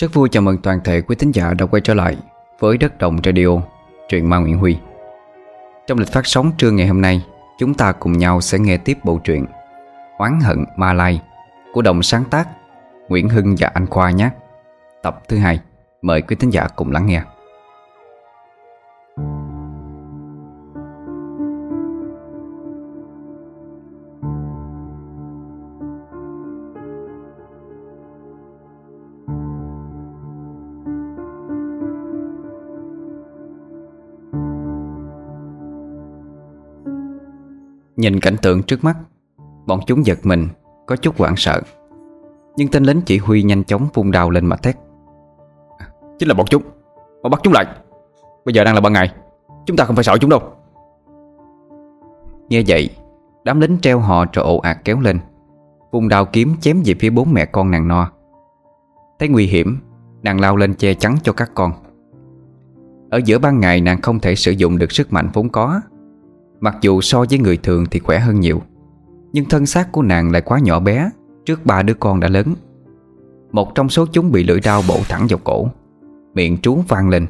Rất vui chào mừng toàn thể quý thính giả đã quay trở lại với Đất Động Radio, truyện ma Nguyễn Huy. Trong lịch phát sóng trưa ngày hôm nay, chúng ta cùng nhau sẽ nghe tiếp bộ truyện Oán hận Ma Lai của đồng sáng tác Nguyễn Hưng và Anh Khoa nhé. Tập thứ hai, mời quý thính giả cùng lắng nghe. Nhìn cảnh tượng trước mắt. Bọn chúng giật mình Có chút hoảng sợ. Nhưng tên lính chỉ huy nhanh chóng vung đào lên mà thét. Chính là bọn chúng. Mà bắt chúng lại. Bây giờ đang là ban ngày. Chúng ta không phải sợ chúng đâu. Nghe vậy Đám lính treo họ rồi ồ ạt kéo lên. Vùng đào kiếm chém về phía bốn mẹ con nàng no Thấy nguy hiểm Nàng lao lên che chắn cho các con. Ở giữa ban ngày nàng không thể sử dụng được sức mạnh vốn có Mặc dù so với người thường thì khỏe hơn nhiều Nhưng thân xác của nàng lại quá nhỏ bé Trước ba đứa con đã lớn. Một trong số chúng bị lưỡi đao bổ thẳng vào cổ Miệng trú vang lên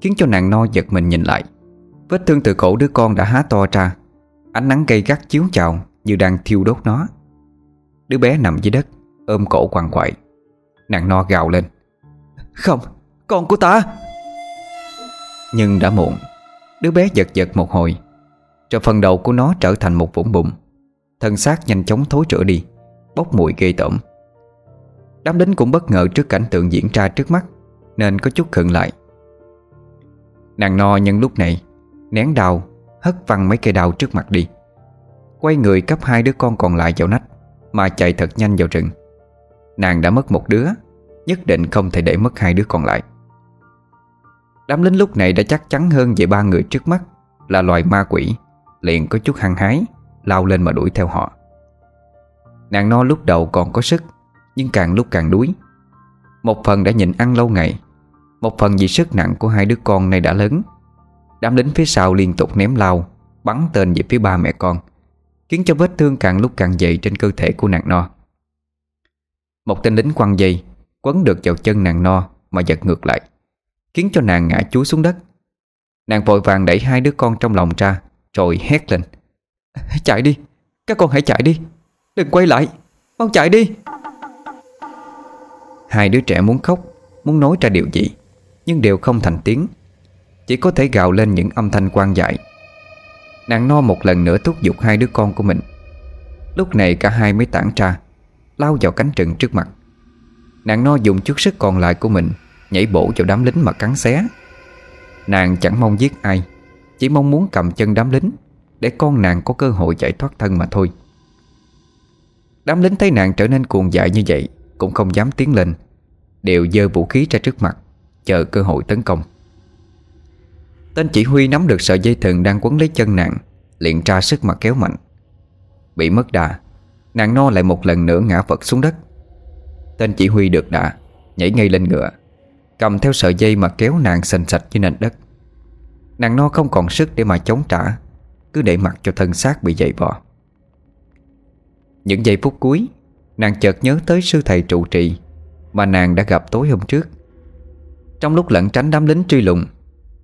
Khiến cho nàng no giật mình nhìn lại. Vết thương từ cổ đứa con đã há to ra Ánh nắng gây gắt chiếu chào Như đang thiêu đốt nó. Đứa bé nằm dưới đất Ôm cổ quằn quại. Nàng no gào lên. Không, con của ta! Nhưng đã muộn Đứa bé giật giật một hồi rồi phần đầu của nó trở thành một vũng bụng Thân xác nhanh chóng thối rữa đi, Bốc mùi ghê tởm. Đám lính cũng bất ngờ trước cảnh tượng diễn ra trước mắt, Nên có chút khựng lại. Nàng no nhân lúc này, Nén đau, Hất văng mấy cây đau trước mặt đi. Quay người cấp hai đứa con còn lại vào nách, Mà chạy thật nhanh vào rừng. Nàng đã mất một đứa, Nhất định không thể để mất hai đứa còn lại. Đám lính lúc này đã chắc chắn hơn về ba người trước mắt Là loài ma quỷ. Liền có chút hăng hái, Lao lên mà đuổi theo họ. Nàng no lúc đầu còn có sức, Nhưng càng lúc càng đuối. Một phần đã nhịn ăn lâu ngày, Một phần vì sức nặng của hai đứa con này đã lớn. Đám lính phía sau liên tục ném lao, Bắn tên về phía ba mẹ con, Khiến cho vết thương càng lúc càng dày trên cơ thể của nàng no. Một tên lính quăng dây Quấn được vào chân nàng no Mà giật ngược lại, Khiến cho nàng ngã chúi xuống đất. Nàng vội vàng đẩy hai đứa con trong lòng ra rồi hét lên. Chạy đi, các con hãy chạy đi. Đừng quay lại, mau chạy đi. Hai đứa trẻ muốn khóc Muốn nói ra điều gì Nhưng đều không thành tiếng. Chỉ có thể gào lên những âm thanh quan dại. Nàng no một lần nữa thúc giục hai đứa con của mình. Lúc này cả hai mới tản ra Lao vào cánh rừng trước mặt. Nàng no dùng chút sức còn lại của mình Nhảy bổ vào đám lính mà cắn xé. Nàng chẳng mong giết ai chỉ mong muốn cầm chân đám lính, Để con nàng có cơ hội chạy thoát thân mà thôi. Đám lính thấy nàng trở nên cuồng dại như vậy, Cũng không dám tiến lên, Đều dơ vũ khí ra trước mặt, Chờ cơ hội tấn công. Tên chỉ huy nắm được sợi dây thừng Đang quấn lấy chân nàng, Liền tra sức mà kéo mạnh. Bị mất đà, Nàng no lại một lần nữa ngã vật xuống đất. Tên chỉ huy được đà, Nhảy ngay lên ngựa, Cầm theo sợi dây mà kéo nàng sành sạch như nền đất. Nàng no không còn sức để mà chống trả, Cứ để mặc cho thân xác bị dậy vò. Những giây phút cuối, Nàng chợt nhớ tới sư thầy trụ trì Mà nàng đã gặp tối hôm trước. Trong lúc lẩn tránh đám lính truy lùng,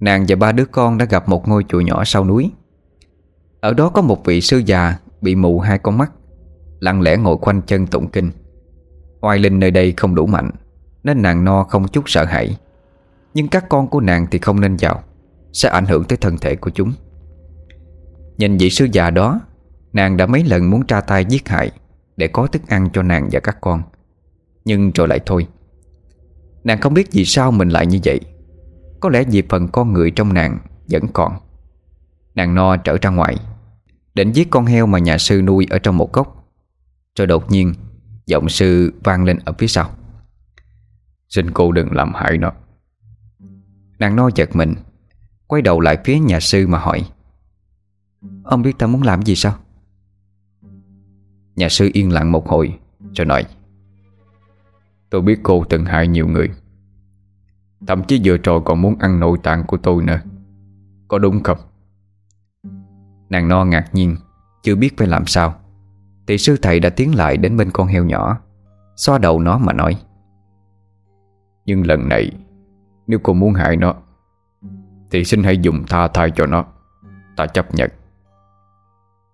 Nàng và ba đứa con đã gặp một ngôi chùa nhỏ sau núi. Ở đó có một vị sư già Bị mù hai con mắt, Lặng lẽ ngồi quanh chân tụng kinh. Oai linh nơi đây không đủ mạnh, Nên nàng no không chút sợ hãi. Nhưng các con của nàng thì không nên vào. Sẽ ảnh hưởng tới thân thể của chúng. Nhìn vị sư già đó, Nàng đã mấy lần muốn tra tay giết hại Để có thức ăn cho nàng và các con, Nhưng rồi lại thôi. Nàng không biết vì sao mình lại như vậy. Có lẽ vì phần con người trong nàng Vẫn còn. Nàng no trở ra ngoài, Định giết con heo mà nhà sư nuôi ở trong một góc. Rồi đột nhiên, Giọng sư vang lên ở phía sau. Xin cô đừng làm hại nó. Nàng no giật mình Quay đầu lại phía nhà sư mà hỏi, Ông biết ta muốn làm gì sao? Nhà sư yên lặng một hồi, Rồi nói, Tôi biết cô từng hại nhiều người. Thậm chí vừa rồi còn muốn ăn nội tạng của tôi nữa. Có đúng không? Nàng no ngạc nhiên, Chưa biết phải làm sao. Thì sư thầy đã tiến lại đến bên con heo nhỏ, Xoa đầu nó mà nói, Nhưng lần này, Nếu cô muốn hại nó thì xin hãy dùng tha thai cho nó. Ta chấp nhận.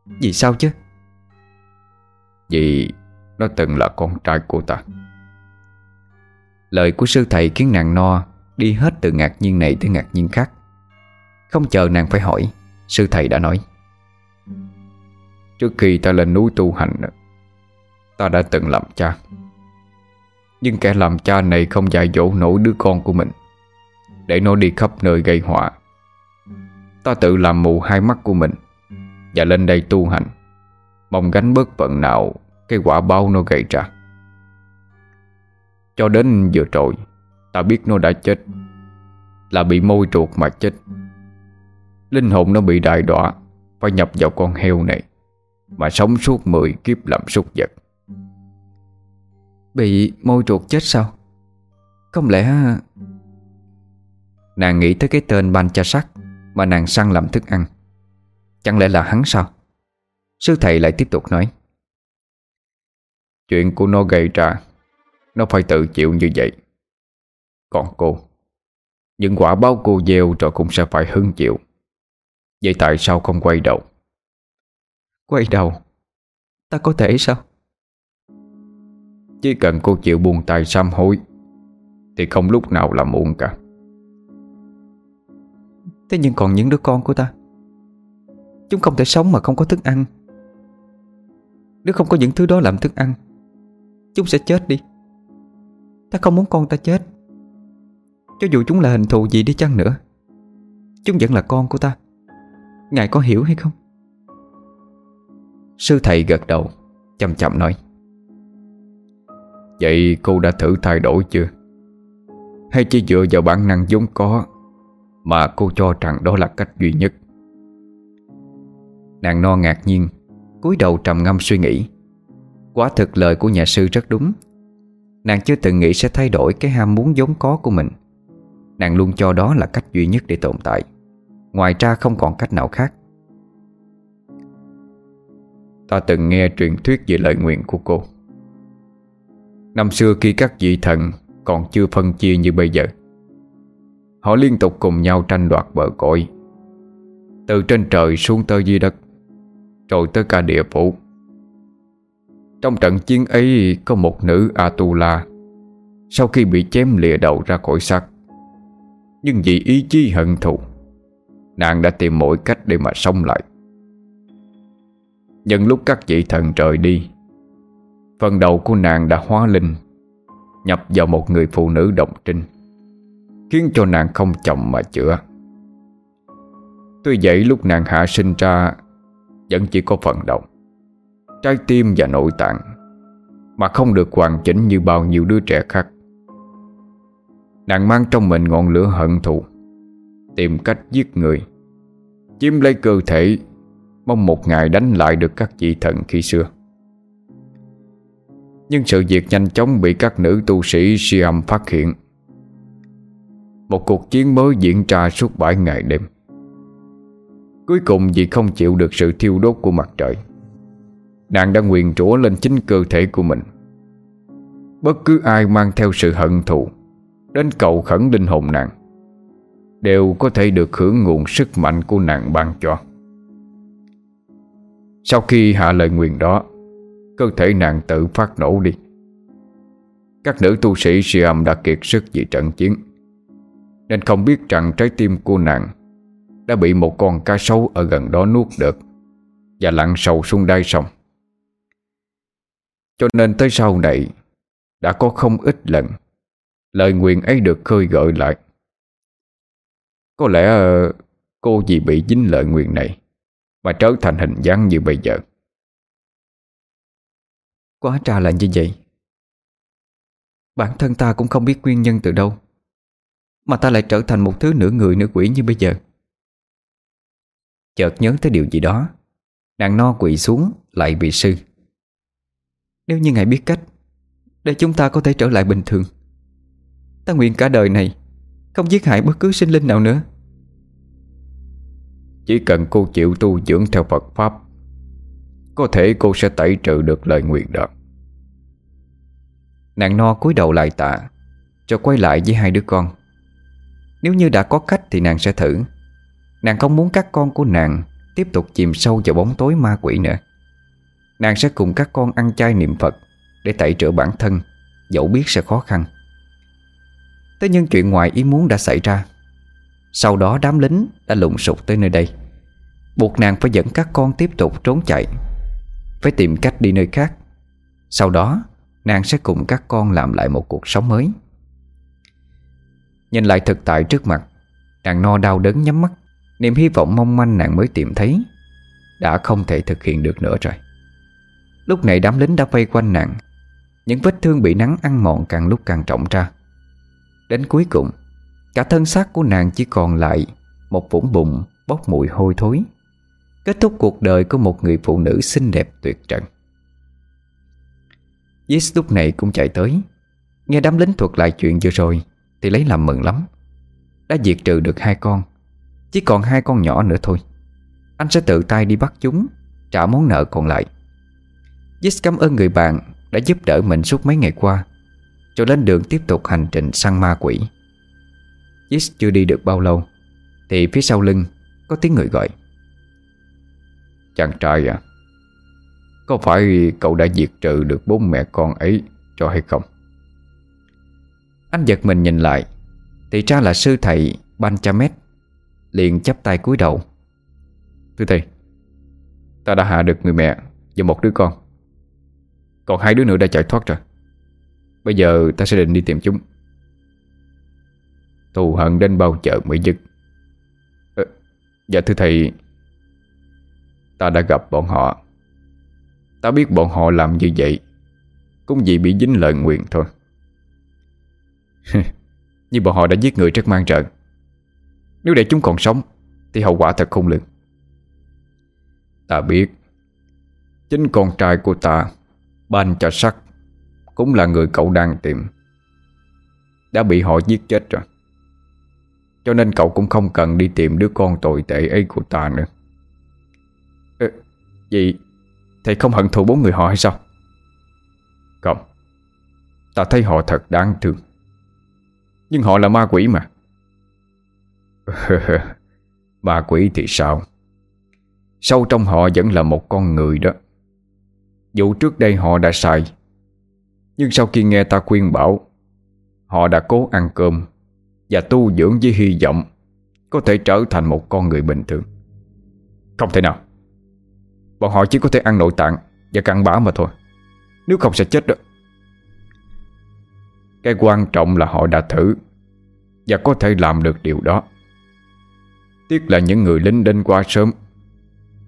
Vì sao chứ? Vì nó từng là con trai của ta. Lời của sư thầy khiến nàng no Đi hết từ ngạc nhiên này tới ngạc nhiên khác. Không chờ nàng phải hỏi Sư thầy đã nói. Trước khi ta lên núi tu hành Ta đã từng làm cha. Nhưng kẻ làm cha này không dạy dỗ nổi đứa con của mình để nó đi khắp nơi gây họa. Ta tự làm mù hai mắt của mình Và lên đây tu hành, Mong gánh bớt phận nào Cái quả bao nó gây ra. Cho đến vừa rồi, Ta biết nó đã chết, Là bị môi chuột mà chết. Linh hồn nó bị đại đọa, Phải nhập vào con heo này Mà sống suốt 10 kiếp làm súc vật. Bị môi chuột chết sao? Không lẽ Nàng nghĩ tới cái tên Ban Cha Sắc Mà nàng săn làm thức ăn. Chẳng lẽ là hắn sao? Sư thầy lại tiếp tục nói. Chuyện của nó gây ra Nó phải tự chịu như vậy. Còn cô Những quả báo cô gieo rồi cũng sẽ phải hứng chịu. Vậy tại sao không quay đầu? Quay đầu? Ta có thể sao? Chỉ cần cô chịu buông tay sám hối Thì không lúc nào là muộn cả Thế nhưng còn những đứa con của ta? Chúng không thể sống mà không có thức ăn. Nếu không có những thứ đó làm thức ăn, Chúng sẽ chết đi. Ta không muốn con ta chết. Cho dù chúng là hình thù gì đi chăng nữa, Chúng vẫn là con của ta. Ngài có hiểu hay không? Sư thầy gật đầu, Chậm chậm nói. Vậy cô đã thử thay đổi chưa? Hay chỉ dựa vào bản năng vốn có? Mà cô cho rằng đó là cách duy nhất. Nàng no ngạc nhiên, cúi đầu trầm ngâm suy nghĩ. Quá thực lời của nhà sư rất đúng. Nàng chưa từng nghĩ sẽ thay đổi Cái ham muốn vốn có của mình. Nàng luôn cho đó là cách duy nhất để tồn tại. Ngoài ra không còn cách nào khác. Ta từng nghe truyền thuyết về lời nguyện của cô. Năm xưa khi các vị thần Còn chưa phân chia như bây giờ Họ liên tục cùng nhau tranh đoạt bờ cõi Từ trên trời xuống tới dưới đất, Rồi tới cả địa phủ. Trong trận chiến ấy, Có một nữ Atula, Sau khi bị chém lìa đầu ra khỏi xác. Nhưng vì ý chí hận thù, Nàng đã tìm mọi cách để mà sống lại. Nhân lúc các vị thần trời đi, Phần đầu của nàng đã hóa linh, Nhập vào một người phụ nữ đồng trinh. Khiến cho nàng không chồng mà chữa. Tuy vậy, lúc nàng hạ sinh ra, Vẫn chỉ có phần đầu. Trái tim và nội tạng Mà không được hoàn chỉnh như bao nhiêu đứa trẻ khác. Nàng mang trong mình ngọn lửa hận thù, Tìm cách giết người, Chiếm lấy cơ thể, Mong một ngày đánh lại được các vị thần khi xưa. Nhưng sự việc nhanh chóng bị các nữ tu sĩ Siam phát hiện. Một cuộc chiến mới diễn ra suốt 7 ngày đêm. Cuối cùng vì không chịu được sự thiêu đốt của mặt trời, Nàng đã nguyền rủa lên chính cơ thể của mình. Bất cứ ai mang theo sự hận thù Đến cầu khẩn linh hồn nàng Đều có thể được hưởng nguồn sức mạnh của nàng ban cho. Sau khi hạ lời nguyền đó, Cơ thể nàng tự phát nổ đi. Các nữ tu sĩ Siam đã kiệt sức vì trận chiến. Nên không biết rằng trái tim của nàng Đã bị một con cá sấu ở gần đó nuốt được Và lặn sâu xuống đáy sông. Cho nên tới sau này, Đã có không ít lần Lời nguyện ấy được khơi gợi lại. Có lẽ ờ, cô vì bị dính lời nguyện này Mà trở thành hình dáng như bây giờ. Quá trà là như vậy. Bản thân ta cũng không biết nguyên nhân từ đâu. Mà ta lại trở thành một thứ nửa người nửa quỷ như bây giờ. Chợt nhớ tới điều gì đó, Nàng no quỳ xuống, lại bị sư. Nếu như ngài biết cách, Để chúng ta có thể trở lại bình thường. Ta nguyện cả đời này Không giết hại bất cứ sinh linh nào nữa. Chỉ cần cô chịu tu dưỡng theo Phật Pháp, Có thể cô sẽ tẩy trừ được lời nguyện đó. Nàng no cúi đầu lại tạ cho quay lại với hai đứa con. Nếu như đã có cách thì nàng sẽ thử. Nàng không muốn các con của nàng Tiếp tục chìm sâu vào bóng tối ma quỷ nữa. Nàng sẽ cùng các con ăn chay niệm Phật Để tẩy rửa bản thân, Dẫu biết sẽ khó khăn. Thế nhưng chuyện ngoài ý muốn đã xảy ra. Sau đó đám lính đã lụng sục tới nơi đây. Buộc nàng phải dẫn các con tiếp tục trốn chạy, Phải tìm cách đi nơi khác. Sau đó, Nàng sẽ cùng các con làm lại một cuộc sống mới. Nhìn lại thực tại trước mặt, Nàng no đau đớn nhắm mắt, Niềm hy vọng mong manh nàng mới tìm thấy Đã không thể thực hiện được nữa rồi. Lúc này đám lính đã vây quanh nàng, Những vết thương bị nắng ăn mòn càng lúc càng trọng ra. Đến cuối cùng, Cả thân xác của nàng chỉ còn lại Một vũng bụng bốc mùi hôi thối, Kết thúc cuộc đời của một người phụ nữ xinh đẹp tuyệt trần. Yis lúc này cũng chạy tới, Nghe đám lính thuật lại chuyện vừa rồi thì lấy làm mừng lắm. Đã diệt trừ được hai con, Chỉ còn hai con nhỏ nữa thôi. Anh sẽ tự tay đi bắt chúng, Trả món nợ còn lại. Jis cảm ơn người bạn Đã giúp đỡ mình suốt mấy ngày qua, Rồi lên đường tiếp tục hành trình săn ma quỷ. Jis chưa đi được bao lâu, Thì phía sau lưng Có tiếng người gọi. Chàng trai à Có phải cậu đã diệt trừ được bốn mẹ con ấy cho hay không? Anh giật mình nhìn lại. Thì ra là sư thầy Ban Banchamet Liền chấp tay cúi đầu. Thưa thầy Ta đã hạ được người mẹ và một đứa con. Còn hai đứa nữa đã chạy thoát rồi. Bây giờ ta sẽ định đi tìm chúng. Thù hận đến bao giờ mới dứt. Ờ, Dạ thưa thầy Ta đã gặp bọn họ. Ta biết bọn họ làm như vậy Cũng vì bị dính lời nguyện thôi. Nhưng bọn họ đã giết người rất mang trợ Nếu để chúng còn sống Thì hậu quả thật khôn lường. Ta biết Chính con trai của ta Ban cho sắc Cũng là người cậu đang tìm. Đã bị họ giết chết rồi. Cho nên cậu cũng không cần đi tìm đứa con tồi tệ ấy của ta nữa. Ừ, Vậy Thầy không hận thù bốn người họ hay sao? Không. Ta thấy họ thật đáng thương. Nhưng họ là ma quỷ mà. Ma quỷ thì sao? Sâu trong họ vẫn là một con người đó. Dù trước đây họ đã sai, Nhưng sau khi nghe ta khuyên bảo, Họ đã cố ăn cơm Và tu dưỡng với hy vọng Có thể trở thành một con người bình thường. Không thể nào. Bọn họ chỉ có thể ăn nội tạng Và cặn bã mà thôi. Nếu không sẽ chết đó. Cái quan trọng là họ đã thử Và có thể làm được điều đó. Tiếc là những người lính đến qua sớm.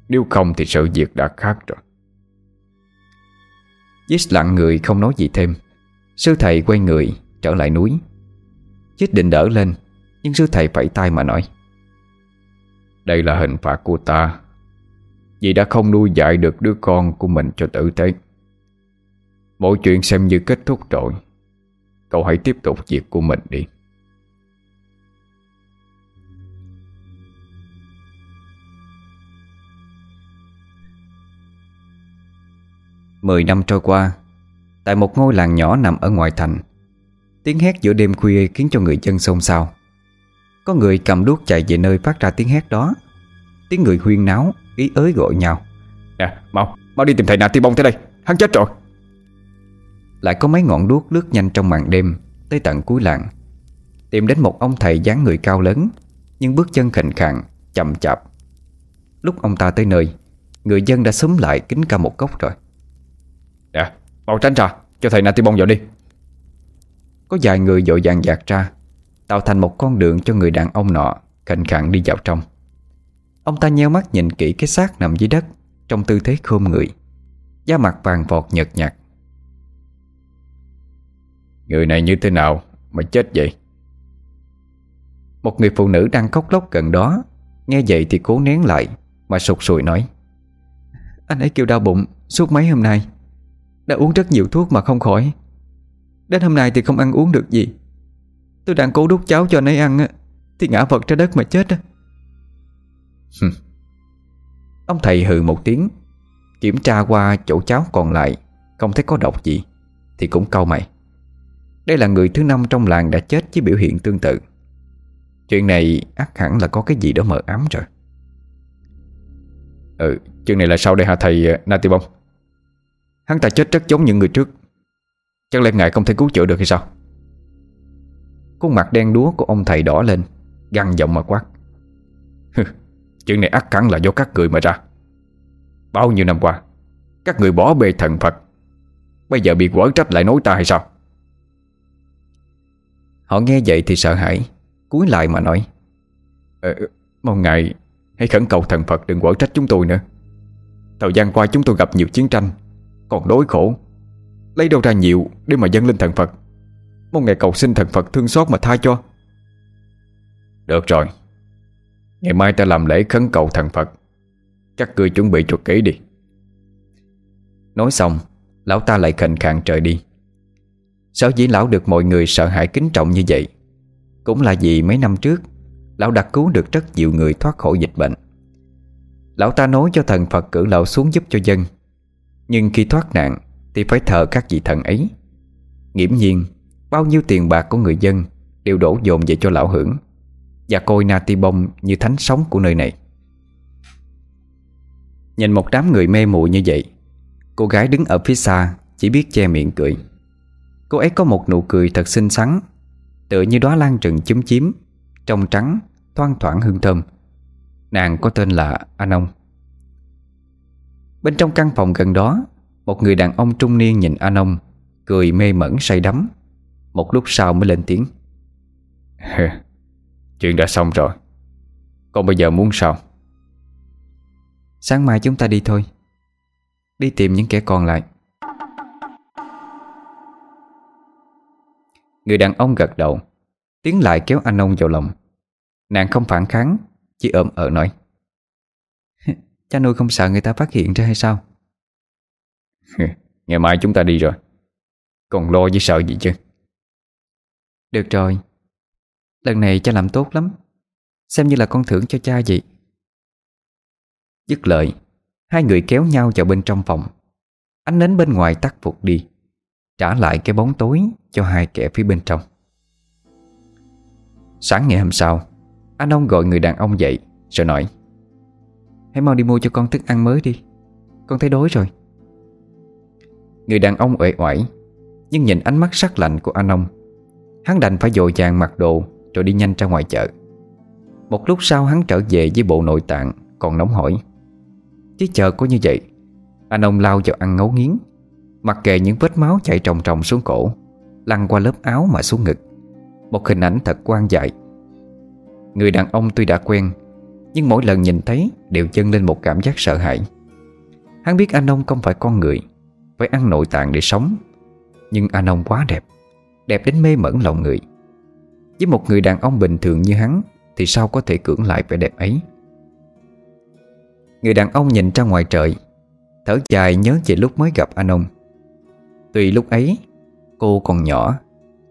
Nếu không thì sự việc đã khác rồi. Dít lặng người không nói gì thêm. Sư thầy quay người trở lại núi. Dít định đỡ lên, Nhưng sư thầy phải tay mà nói, Đây là hình phạt của ta. Vì đã không nuôi dạy được đứa con của mình cho tử tế. Mọi chuyện xem như kết thúc rồi. Cậu hãy tiếp tục việc của mình đi. Mười năm trôi qua Tại một ngôi làng nhỏ nằm ở ngoài thành Tiếng hét giữa đêm khuya khiến cho người dân xôn xao. Có người cầm đuốc chạy về nơi phát ra tiếng hét đó. Tiếng người huyên náo Ý ới gọi nhau. Nè mau Mau đi tìm thầy Nà Ti Bông tới đây Hắn chết rồi Lại có mấy ngọn đuốc lướt nhanh trong màn đêm Tới tận cuối làng. Tìm đến một ông thầy dáng người cao lớn Nhưng bước chân khệnh khạng Chậm chạp. Lúc ông ta tới nơi Người dân đã xúm lại kính cả một góc rồi. Nè mau tránh ra Cho thầy Nà Ti Bông vào đi. Có vài người dội vàng dạt ra Tạo thành một con đường cho người đàn ông nọ Khệnh khạng đi vào trong. Ông ta nheo mắt nhìn kỹ cái xác nằm dưới đất Trong tư thế khôn người. Da mặt vàng vọt nhợt nhạt Người này như thế nào mà chết vậy? Một người phụ nữ đang khóc lóc gần đó Nghe vậy thì cố nén lại Mà sụt sùi nói. Anh ấy kêu đau bụng suốt mấy hôm nay. Đã uống rất nhiều thuốc mà không khỏi. Đến hôm nay thì không ăn uống được gì. Tôi đang cố đút cháo cho anh ấy ăn Thì ngã vật ra đất mà chết á. Ông thầy hừ một tiếng Kiểm tra qua chỗ cháo còn lại Không thấy có độc gì Thì cũng cau mày đây là người thứ năm trong làng đã chết với biểu hiện tương tự. Chuyện này ắt hẳn là có cái gì đó mờ ám rồi. Ừ, chuyện này là sao đây hả thầy Nati Natibong? Hắn ta chết rất giống những người trước. Chẳng lẽ ngài không thể cứu chữa được hay sao? Khuôn mặt đen đúa của ông thầy đỏ lên Găng giọng mà quát. Chuyện này ắt hẳn là do các người mà ra. Bao nhiêu năm qua Các người bỏ bê thần Phật. Bây giờ bị quở trách lại nói ta hay sao? Họ nghe vậy thì sợ hãi cúi lại mà nói. Ờ, Mong ngài Hãy khẩn cầu thần Phật đừng quở trách chúng tôi nữa. Thời gian qua chúng tôi gặp nhiều chiến tranh Còn đối khổ. Lấy đâu ra nhiều để mà dâng lên thần Phật? Mong ngài cầu xin thần Phật thương xót mà tha cho. Được rồi. Ngày mai ta làm lễ khấn cầu thần Phật. Các ngươi chuẩn bị cho kỹ đi. Nói xong Lão ta lại khệnh khạng trời đi Sở dĩ lão được mọi người sợ hãi kính trọng như vậy? Cũng là vì mấy năm trước, Lão đã cứu được rất nhiều người thoát khỏi dịch bệnh. Lão ta nói cho thần Phật cử lão xuống giúp cho dân. Nhưng khi thoát nạn Thì phải thờ các vị thần ấy. Nghiễm nhiên, Bao nhiêu tiền bạc của người dân Đều đổ dồn về cho lão hưởng Và coi Nati Bông như thánh sống của nơi này. Nhìn một đám người mê mụ như vậy, Cô gái đứng ở phía xa Chỉ biết che miệng cười. Cô ấy có một nụ cười thật xinh xắn. Tựa như đóa lan trừng chúm chím Trong trắng, thoang thoảng hương thơm. Nàng có tên là Anon Bên trong căn phòng gần đó Một người đàn ông trung niên nhìn Anon Cười mê mẩn say đắm. Một lúc sau mới lên tiếng. Chuyện đã xong rồi. Còn bây giờ muốn sao? Sáng mai chúng ta đi thôi. Đi tìm những kẻ còn lại Người đàn ông gật đầu Tiến lại kéo anh ông vào lòng. Nàng không phản kháng Chỉ ôm ở nói Cha nuôi không sợ người ta phát hiện ra hay sao? Ngày mai chúng ta đi rồi. Còn lo với sợ gì chứ? Được rồi. Lần này cha làm tốt lắm. Xem như là con thưởng cho cha vậy. Dứt lời Hai người kéo nhau vào bên trong phòng. Ánh nến bên ngoài tắt phục đi Trả lại cái bóng tối cho hai kẻ phía bên trong. Sáng ngày hôm sau, Anh ông gọi người đàn ông dậy, Rồi nói, Hãy mau đi mua cho con thức ăn mới đi, Con thấy đói rồi. Người đàn ông uể oải, Nhưng nhìn ánh mắt sắc lạnh của anh ông, Hắn đành phải dội vàng mặc đồ Rồi đi nhanh ra ngoài chợ. Một lúc sau hắn trở về với bộ nội tạng, Còn nóng hổi. Chứ chờ có như vậy, Anh ông lao vào ăn ngấu nghiến, Mặc kệ những vết máu chảy trồng trồng xuống cổ. Lăn qua lớp áo mà xuống ngực. Một hình ảnh thật quan dại. Người đàn ông tuy đã quen, Nhưng mỗi lần nhìn thấy Đều chân lên một cảm giác sợ hãi. Hắn biết anh ông không phải con người, Phải ăn nội tạng để sống. Nhưng anh ông quá đẹp Đẹp đến mê mẩn lòng người. Với một người đàn ông bình thường như hắn Thì sao có thể cưỡng lại vẻ đẹp ấy? Người đàn ông nhìn ra ngoài trời, Thở dài nhớ về lúc mới gặp anh ông. Tuy lúc ấy Cô còn nhỏ,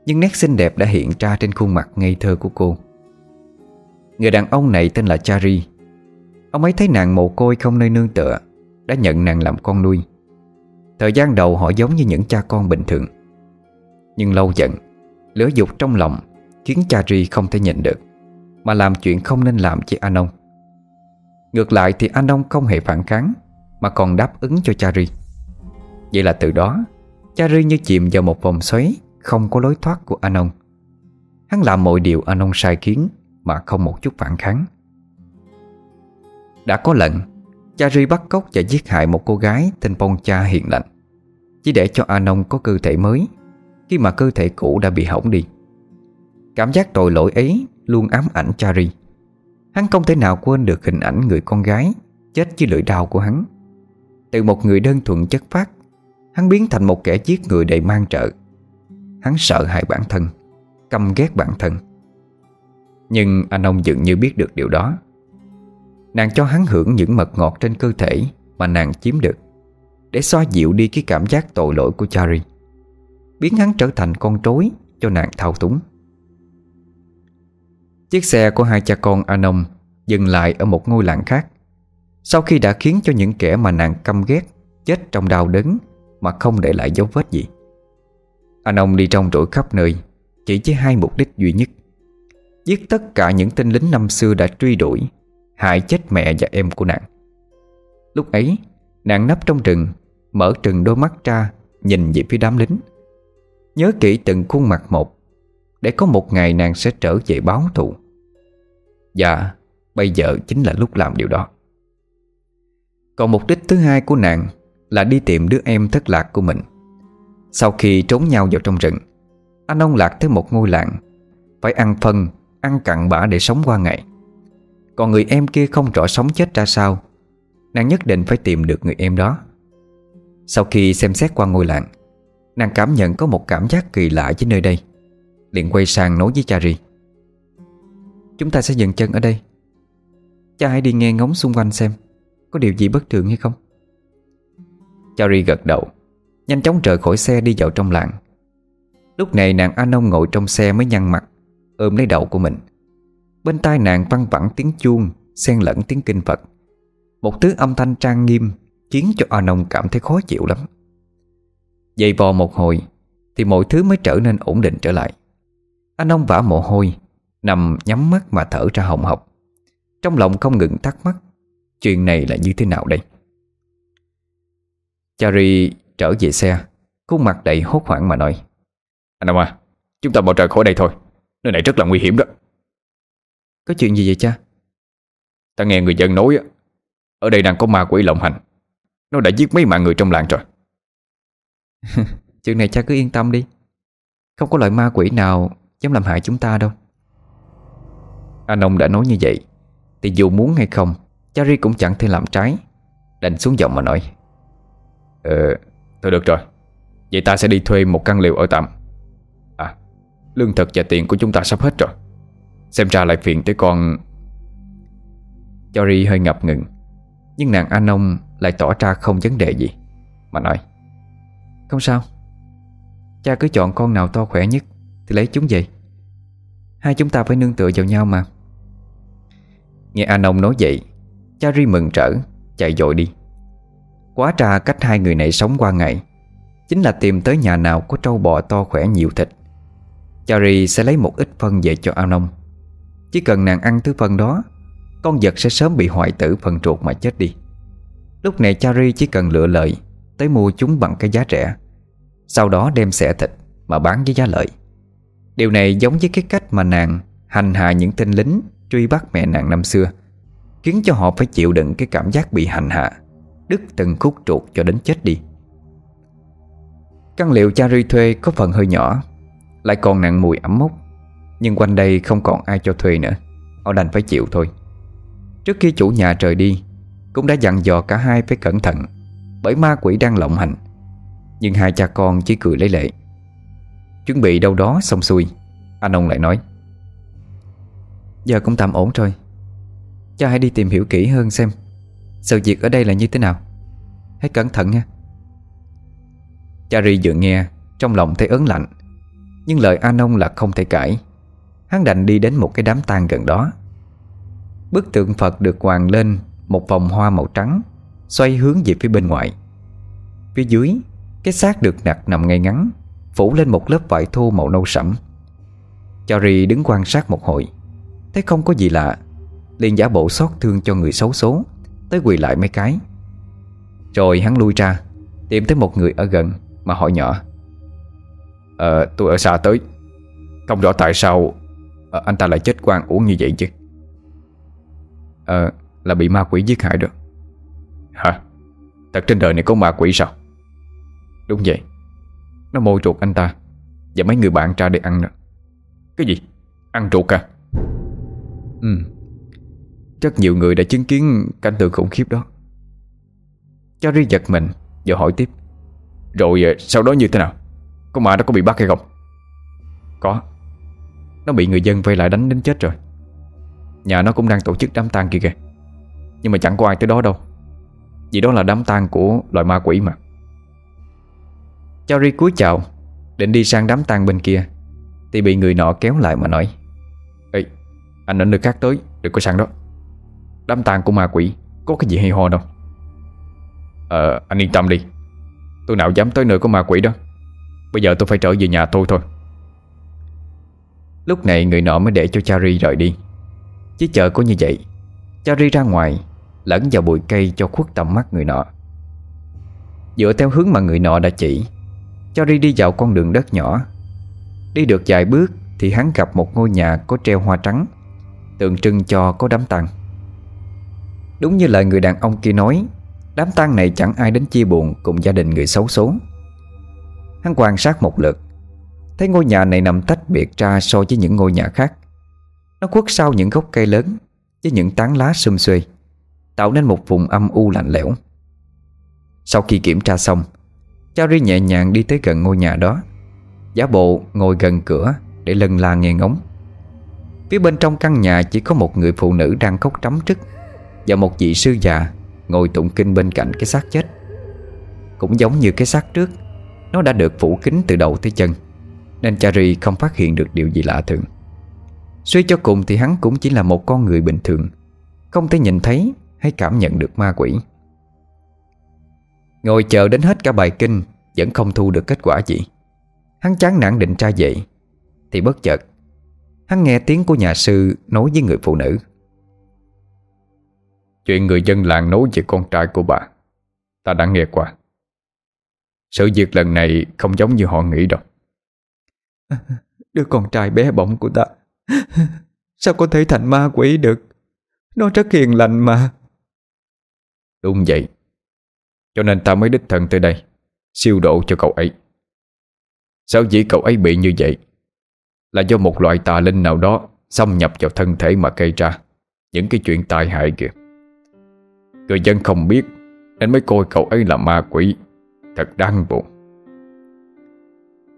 Nhưng nét xinh đẹp đã hiện ra trên khuôn mặt ngây thơ của cô. Người đàn ông này tên là Chari. Ông ấy thấy nàng mồ côi không nơi nương tựa, Đã nhận nàng làm con nuôi. Thời gian đầu họ giống như những cha con bình thường. Nhưng lâu dần, Lửa dục trong lòng Khiến Chari không thể nhịn được, Mà làm chuyện không nên làm với anh ông Ngược lại thì anh ông không hề phản kháng, Mà còn đáp ứng cho Chari. Vậy là từ đó Chari như chìm vào một vòng xoáy, Không có lối thoát của Anon. Hắn làm mọi điều Anon sai khiến Mà không một chút phản kháng. Đã có lần Chari bắt cóc và giết hại một cô gái Tên Poncha hiền lành. Chỉ để cho Anon có cơ thể mới, Khi mà cơ thể cũ đã bị hỏng đi. Cảm giác tội lỗi ấy Luôn ám ảnh Chari Hắn không thể nào quên được hình ảnh người con gái Chết dưới lưỡi đau của hắn. Từ một người đơn thuần chất phát Hắn biến thành một kẻ giết người đầy mang trợ. Hắn sợ hại bản thân, Căm ghét bản thân. Nhưng anh ông dường như biết được điều đó. Nàng cho hắn hưởng những mật ngọt trên cơ thể Mà nàng chiếm được, Để xoa dịu đi cái cảm giác tội lỗi của Charlie Biến hắn trở thành con trối Cho nàng thao túng. Chiếc xe của hai cha con Anon Dừng lại ở một ngôi làng khác, Sau khi đã khiến cho những kẻ mà nàng căm ghét Chết trong đau đớn mà không để lại dấu vết gì. Anh ông đi trong rỗi khắp nơi, Chỉ với hai mục đích duy nhất. Giết tất cả những tên lính năm xưa đã truy đuổi, Hại chết mẹ và em của nàng. Lúc ấy, Nàng nấp trong rừng, Mở trừng đôi mắt ra, Nhìn về phía đám lính. Nhớ kỹ từng khuôn mặt một, Để có một ngày nàng sẽ trở về báo thù. Và bây giờ chính là lúc làm điều đó. Còn mục đích thứ hai của nàng là đi tìm đứa em thất lạc của mình. Sau khi trốn nhau vào trong rừng, Anh ông lạc tới một ngôi làng, Phải ăn phân, Ăn cặn bã để sống qua ngày. Còn người em kia không rõ sống chết ra sao, Nàng nhất định phải tìm được người em đó. Sau khi xem xét qua ngôi làng, Nàng cảm nhận có một cảm giác kỳ lạ với nơi đây, liền quay sang nói với Chari Chúng ta sẽ dừng chân ở đây. Cha hãy đi nghe ngóng xung quanh xem Có điều gì bất thường hay không. Chari gật đầu, Nhanh chóng rời khỏi xe đi vào trong làng. Lúc này nàng Anon ngồi trong xe mới nhăn mặt, Ôm lấy đầu của mình. Bên tai nàng văng vẳng tiếng chuông, Xen lẫn tiếng kinh Phật. Một thứ âm thanh trang nghiêm Khiến cho Anon cảm thấy khó chịu lắm. Dày vò một hồi Thì mọi thứ mới trở nên ổn định trở lại. Anh ông vả mồ hôi, Nằm nhắm mắt mà thở ra hồng hộc. Trong lòng không ngừng thắc mắc, Chuyện này là như thế nào đây? Charlie trở về xe Khuôn mặt đầy hốt hoảng mà nói Anh ông à Chúng ta bỏ rời khỏi đây thôi Nơi này rất là nguy hiểm đó. Có chuyện gì vậy cha? Ta nghe người dân nói Ở đây đang có ma quỷ lộng hành Nó đã giết mấy mạng người trong làng rồi. Chuyện này cha cứ yên tâm đi Không có loại ma quỷ nào Dám làm hại chúng ta đâu. Anh ông đã nói như vậy Thì dù muốn hay không Charlie cũng chẳng thể làm trái Đành xuống giọng mà nói Ờ Thôi được rồi. Vậy ta sẽ đi thuê một căn liều ở tạm. À Lương thực và tiền của chúng ta sắp hết rồi. Xem ra lại phiền tới con. Charlie hơi ngập ngừng, Nhưng nàng an ông lại tỏ ra không vấn đề gì, Mà nói, không sao. Cha cứ chọn con nào to khỏe nhất Thì lấy chúng vậy. Hai chúng ta phải nương tựa vào nhau mà. Nghe an ông nói vậy Cha ri mừng trở, Chạy dội đi. Quá trà cách hai người này sống qua ngày. Chính là tìm tới nhà nào có trâu bò to khỏe nhiều thịt. Chari sẽ lấy một ít phân về cho Anon Chỉ cần nàng ăn thứ phân đó, Con vật sẽ sớm bị hoại tử phần ruột mà chết đi. Lúc này Chari chỉ cần lựa lợi Tới mua chúng bằng cái giá rẻ. Sau đó đem xẻ thịt Mà bán với giá lợi. Điều này giống với cái cách mà nàng Hành hạ những tên lính Truy bắt mẹ nàng năm xưa, Khiến cho họ phải chịu đựng cái cảm giác bị hành hạ. Đứt từng khúc ruột cho đến chết đi. Căn liệu cha ri thuê có phần hơi nhỏ, Lại còn nặng mùi ẩm mốc. Nhưng quanh đây không còn ai cho thuê nữa, Họ đành phải chịu thôi. Trước khi chủ nhà trời đi, Cũng đã dặn dò cả hai phải cẩn thận, bởi ma quỷ đang lộng hành. Nhưng hai cha con chỉ cười lấy lệ. Chuẩn bị đâu đó xong xuôi, Anh ông lại nói, Giờ cũng tạm ổn rồi. Cha hãy đi tìm hiểu kỹ hơn xem. Sự việc ở đây là như thế nào? Hãy cẩn thận nha. Chari vừa nghe, Trong lòng thấy ớn lạnh, Nhưng lời Anon là không thể cãi. Hắn đành đi đến một cái đám tang gần đó. Bức tượng Phật được hoàng lên Một vòng hoa màu trắng, Xoay hướng về phía bên ngoài. Phía dưới, Cái xác được đặt nằm ngay ngắn, Phủ lên một lớp vải thô màu nâu sẫm. Charlie đứng quan sát một hồi, Thấy không có gì lạ, liền giả bộ xót thương cho người xấu số. Tới quỳ lại mấy cái Rồi hắn lui ra Tìm tới một người ở gần Mà hỏi nhỏ Ờ tôi ở xa tới Không rõ tại sao à, Anh ta lại chết quan uống như vậy chứ Ờ là bị ma quỷ giết hại được Hả? Thật trên đời này có ma quỷ sao? Đúng vậy Nó môi ruột anh ta Và mấy người bạn ra để ăn nữa Cái gì? Ăn ruột à? Ừ rất nhiều người đã chứng kiến cảnh tượng khủng khiếp đó. Charlie giật mình Và hỏi tiếp. Rồi ờ, sau đó như thế nào? Con ma đó có bị bắt hay không? Có. Nó bị người dân vây lại đánh đến chết rồi. Nhà nó cũng đang tổ chức đám tang kia kìa. Nhưng mà chẳng có ai tới đó đâu. Vì đó là đám tang của loài ma quỷ mà. Charlie cúi chào Định đi sang đám tang bên kia. Thì bị người nọ kéo lại mà nói. Ê, anh ở nơi khác tới Đừng có sang đó. Đám tang của ma quỷ Có cái gì hay ho đâu. Ờ, anh yên tâm đi. Tôi nào dám tới nơi của ma quỷ đó. Bây giờ tôi phải trở về nhà tôi thôi. Lúc này người nọ mới để cho Chari rời đi. Chỉ chờ có như vậy Chari ra ngoài Lẫn vào bụi cây cho khuất tầm mắt người nọ. Dựa theo hướng mà người nọ đã chỉ Chari đi vào con đường đất nhỏ. Đi được vài bước Thì hắn gặp một ngôi nhà có treo hoa trắng Tượng trưng cho có đám tang. Đúng như lời người đàn ông kia nói, Đám tang này chẳng ai đến chia buồn Cùng gia đình người xấu số. Hắn quan sát một lượt, Thấy ngôi nhà này nằm tách biệt ra so với những ngôi nhà khác. Nó khuất sau những gốc cây lớn Với những tán lá xum xuê, Tạo nên một vùng âm u lạnh lẽo. Sau khi kiểm tra xong Charlie nhẹ nhàng đi tới gần ngôi nhà đó. Giả bộ ngồi gần cửa Để lần la nghe ngóng. Phía bên trong căn nhà chỉ có một người phụ nữ đang khóc trắm trức và một vị sư già Ngồi tụng kinh bên cạnh cái xác chết. Cũng giống như cái xác trước, Nó đã được phủ kính từ đầu tới chân, Nên Charlie không phát hiện được điều gì lạ thường. Suy cho cùng thì hắn cũng chỉ là một con người bình thường, Không thể nhìn thấy hay cảm nhận được ma quỷ. Ngồi chờ đến hết cả bài kinh, Vẫn không thu được kết quả gì. Hắn chán nản định tra dậy Thì bất chợt, Hắn nghe tiếng của nhà sư nói với người phụ nữ. Chuyện người dân làng nói về con trai của bà Ta đã nghe qua. Sự việc lần này không giống như họ nghĩ đâu. Đứa con trai bé bỏng của ta. Sao có thể thành ma quỷ được? Nó rất hiền lành mà. Đúng vậy. Cho nên ta mới đích thân tới đây Siêu độ cho cậu ấy. Sao dĩ cậu ấy bị như vậy Là do một loại tà linh nào đó Xâm nhập vào thân thể mà gây ra Những cái chuyện tai hại kìa Người dân không biết, Nên mới coi cậu ấy là ma quỷ. Thật đáng buồn.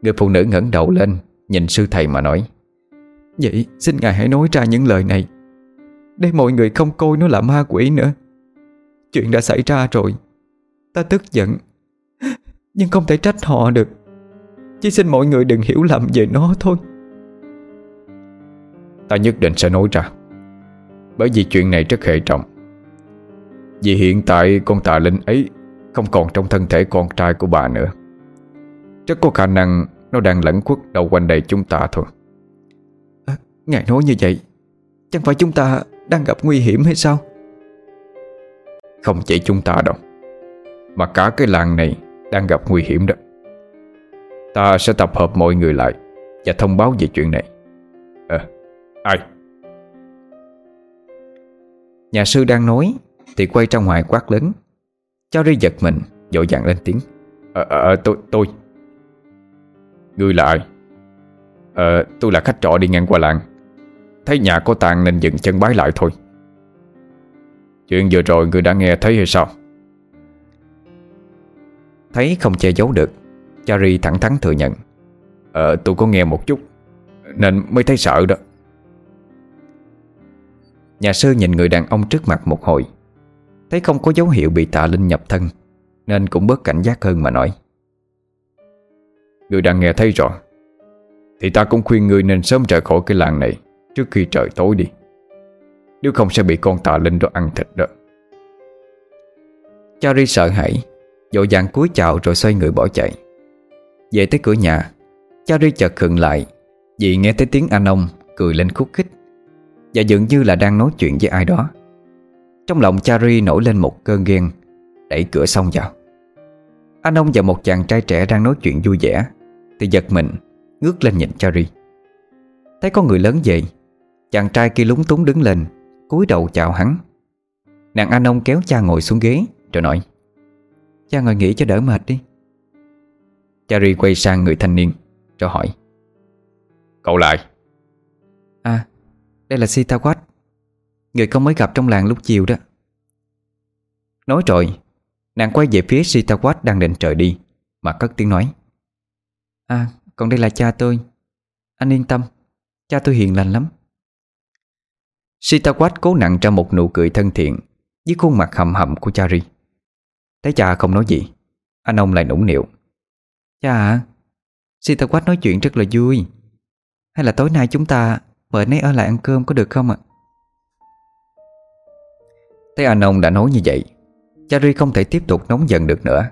Người phụ nữ ngẩng đầu lên, Nhìn sư thầy mà nói, Vậy xin ngài hãy nói ra những lời này, Để mọi người không coi nó là ma quỷ nữa. Chuyện đã xảy ra rồi, Ta tức giận, Nhưng không thể trách họ được. Chỉ xin mọi người đừng hiểu lầm về nó thôi. Ta nhất định sẽ nói ra, Bởi vì chuyện này rất hệ trọng. Vì hiện tại con tà linh ấy Không còn trong thân thể con trai của bà nữa. Rất có khả năng Nó đang lẫn khuất đầu quanh đây chúng ta thôi. À, Ngài nói như vậy Chẳng phải chúng ta đang gặp nguy hiểm hay sao? Không chỉ chúng ta đâu Mà cả cái làng này Đang gặp nguy hiểm đó. Ta sẽ tập hợp mọi người lại Và thông báo về chuyện này. Ờ, ai? Nhà sư đang nói Thì quay ra ngoài quát lớn. Cháu ri giật mình Dội dàng lên tiếng. Ờ, ờ, tôi, tôi. Ngươi là ai? Ờ, tôi là khách trọ đi ngang qua làng. Thấy nhà có tàn nên dừng chân bái lại thôi. Chuyện vừa rồi ngươi đã nghe thấy hay sao? Thấy không che giấu được Charlie thẳng thắn thừa nhận. Ờ tôi có nghe một chút Nên mới thấy sợ đó. Nhà sư nhìn người đàn ông trước mặt một hồi Thấy không có dấu hiệu bị tà linh nhập thân, Nên cũng bớt cảnh giác hơn mà nói. Người đang nghe thấy rồi Thì ta cũng khuyên người nên sớm rời khỏi cái làng này Trước khi trời tối đi. Nếu không sẽ bị con tà linh đó ăn thịt đó. Charlie sợ hãi Dội dàng cúi chào rồi xoay người bỏ chạy. Về tới cửa nhà Charlie chợt khựng lại, Vì nghe thấy tiếng anh ông cười lên khúc khích, Và dường như là đang nói chuyện với ai đó. Trong lòng Charlie nổi lên một cơn ghen. Đẩy cửa xông vào. Anh ông và một chàng trai trẻ đang nói chuyện vui vẻ. Thì giật mình, Ngước lên nhìn Charlie Thấy có người lớn về Chàng trai kia lúng túng đứng lên, cúi đầu chào hắn. Nàng anh ông kéo cha ngồi xuống ghế, Rồi nói, Cha ngồi nghỉ cho đỡ mệt đi. Charlie quay sang người thanh niên, Rồi hỏi, Cậu lại? À đây là Sitawat. Người con mới gặp trong làng lúc chiều đó. Nói rồi, Nàng quay về phía Sitawat đang định trời đi, Mà cất tiếng nói. À còn đây là cha tôi. Anh yên tâm, Cha tôi hiền lành lắm. Sitawat cố nặng ra một nụ cười thân thiện Với khuôn mặt hầm hầm của Chari Thấy cha không nói gì, Anh ông lại nũng nịu. Cha à Sitawat nói chuyện rất là vui. Hay là tối nay chúng ta Mời nấy ở lại ăn cơm có được không ạ? Thấy anh ông đã nói như vậy Chari không thể tiếp tục nóng giận được nữa.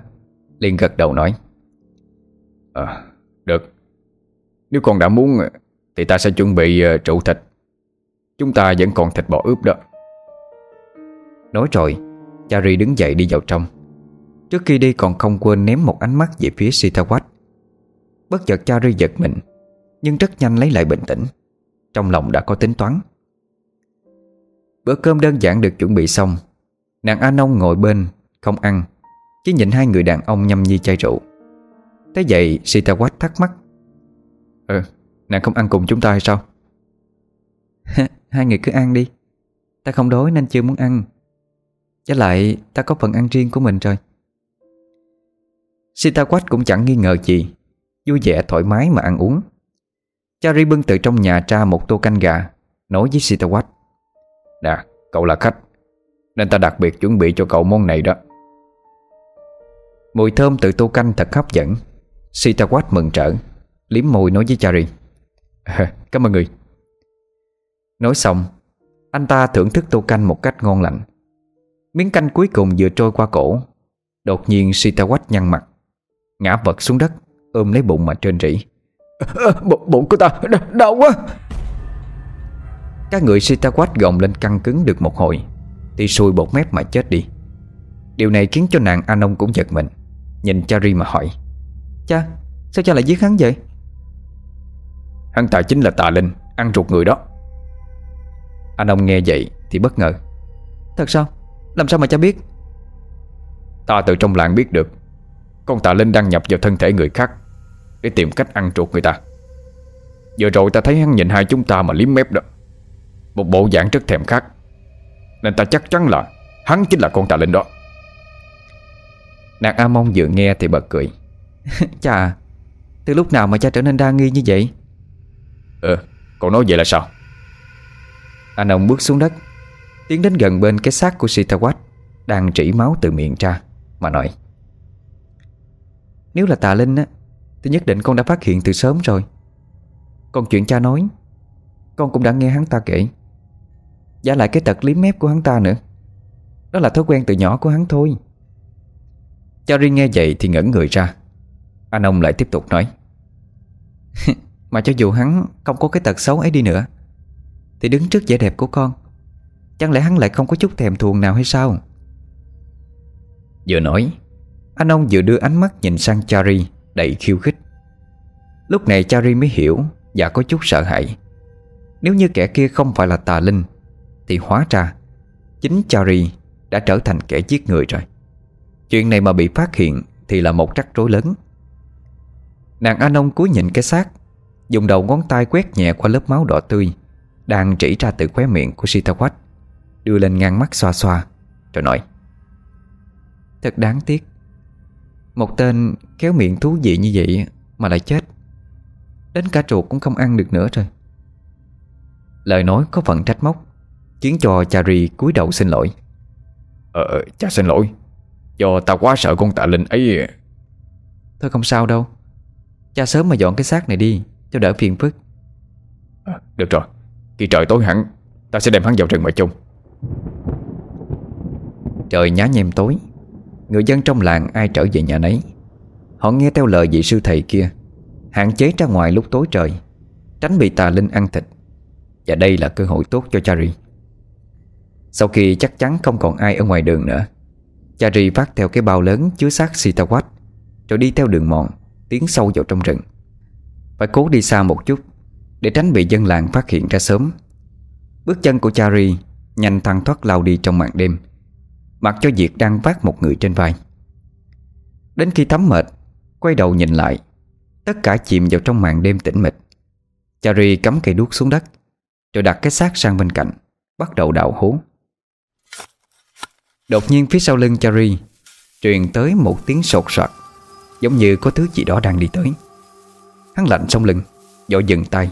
Liền gật đầu nói à, Được. Nếu con đã muốn Thì ta sẽ chuẩn bị ờ, trụ thịt. Chúng ta vẫn còn thịt bò ướp đó. Nói rồi Chari đứng dậy đi vào trong. Trước khi đi còn không quên ném một ánh mắt về phía Sitawat. Bất chợt Chari giật mình Nhưng rất nhanh lấy lại bình tĩnh. Trong lòng đã có tính toán Bữa cơm đơn giản được chuẩn bị xong. Nàng A Nông ngồi bên, Không ăn, Chỉ nhìn hai người đàn ông nhâm nhi chai rượu. Thế vậy Sitawat thắc mắc. Ừ Nàng không ăn cùng chúng ta hay sao? Hai người cứ ăn đi. Ta không đói nên chưa muốn ăn. Với lại, ta có phần ăn riêng của mình rồi. Sitawat cũng chẳng nghi ngờ gì, Vui vẻ thoải mái mà ăn uống. Chari bưng từ trong nhà ra một tô canh gà, Nói với Sitawat Nè cậu là khách. Nên ta đặc biệt chuẩn bị cho cậu món này đó. Mùi thơm từ tô canh thật hấp dẫn. Sitawat mừng trở Liếm môi nói với Chari Cảm ơn người. Nói xong Anh ta thưởng thức tô canh một cách ngon lành. Miếng canh cuối cùng vừa trôi qua cổ Đột nhiên Sitawat nhăn mặt Ngã vật xuống đất Ôm lấy bụng mà trên rỉ. À, Bụng của ta đau quá. Các người Sitawat gồng lên căng cứng được một hồi. Thì xui bột mép mà chết đi. Điều này khiến cho nàng Anon cũng giật mình. Nhìn Chari mà hỏi Cha, sao cha lại giết hắn vậy? Hắn ta chính là tà linh Ăn ruột người đó. Anh ông nghe vậy thì bất ngờ. Thật sao? Làm sao mà cha biết? Ta từ trong làng biết được. Con tà linh đang nhập vào thân thể người khác Để tìm cách ăn ruột người ta. Giờ rồi ta thấy hắn nhìn hai chúng ta mà liếm mép đó. Một bộ dạng rất thèm khát. Nên ta chắc chắn là Hắn chính là con tà linh đó. Nàng A Mông vừa nghe thì bật cười. cười Chà Từ lúc nào mà cha trở nên đa nghi như vậy? Ờ Cậu nói vậy là sao? Anh ông bước xuống đất Tiến đến gần bên cái xác của Sitawat Đang trĩ máu từ miệng ra Mà nói Nếu là tà linh á Thì nhất định con đã phát hiện từ sớm rồi. Còn chuyện cha nói Con cũng đã nghe hắn ta kể Giả lại cái tật liếm mép của hắn ta nữa. Đó là thói quen từ nhỏ của hắn thôi. Cho riêng nghe vậy thì ngẩn người ra. Anh ông lại tiếp tục nói. Mà cho dù hắn không có cái tật xấu ấy đi nữa, Thì đứng trước vẻ đẹp của con, Chẳng lẽ hắn lại không có chút thèm thuồng nào hay sao? Vừa nói, Anh ông vừa đưa ánh mắt nhìn sang Chari Đầy khiêu khích. Lúc này Chari mới hiểu Và có chút sợ hãi. Nếu như kẻ kia không phải là tà linh thì hóa ra, Chính Chari đã trở thành kẻ giết người rồi. Chuyện này mà bị phát hiện Thì là một rắc rối lớn. Nàng An Ông cúi nhìn cái xác, Dùng đầu ngón tay quét nhẹ qua lớp máu đỏ tươi Đang trĩ ra từ khóe miệng của Sitawat Đưa lên ngang mắt xoa xoa, Rồi nói, Thật đáng tiếc. Một tên kéo miệng thú vị như vậy Mà lại chết. Đến cả chuột cũng không ăn được nữa rồi. Lời nói có phần trách móc Khiến cho Chari cúi đầu xin lỗi. Ờ, ờ cha xin lỗi. Do ta quá sợ con tạ linh ấy. Thôi không sao đâu. Cha sớm mà dọn cái xác này đi cho đỡ phiền phức. À, Được rồi. Khi trời tối hẳn Ta sẽ đem hắn vào rừng mà chung Trời nhá nhem tối Người dân trong làng ai trở về nhà nấy. Họ nghe theo lời vị sư thầy kia Hạn chế ra ngoài lúc tối trời Tránh bị tà linh ăn thịt. Và đây là cơ hội tốt cho Chari sau khi chắc chắn không còn ai ở ngoài đường nữa Chari vác theo cái bao lớn chứa xác Sitawat, Rồi đi theo đường mòn, Tiến sâu vào trong rừng. Phải cố đi xa một chút Để tránh bị dân làng phát hiện ra sớm. Bước chân của Chari Nhanh thăng thoát lao đi trong màn đêm, Mặc cho Diệt đang vác một người trên vai. Đến khi thấm mệt, Quay đầu nhìn lại, Tất cả chìm vào trong màn đêm tĩnh mịch. Chari cắm cây đuốc xuống đất, Rồi đặt cái xác sang bên cạnh, Bắt đầu đào hố. Đột nhiên phía sau lưng Chari Truyền tới một tiếng sột soạt, Giống như có thứ gì đó đang đi tới. Hắn lạnh sống lưng Dội dừng tay,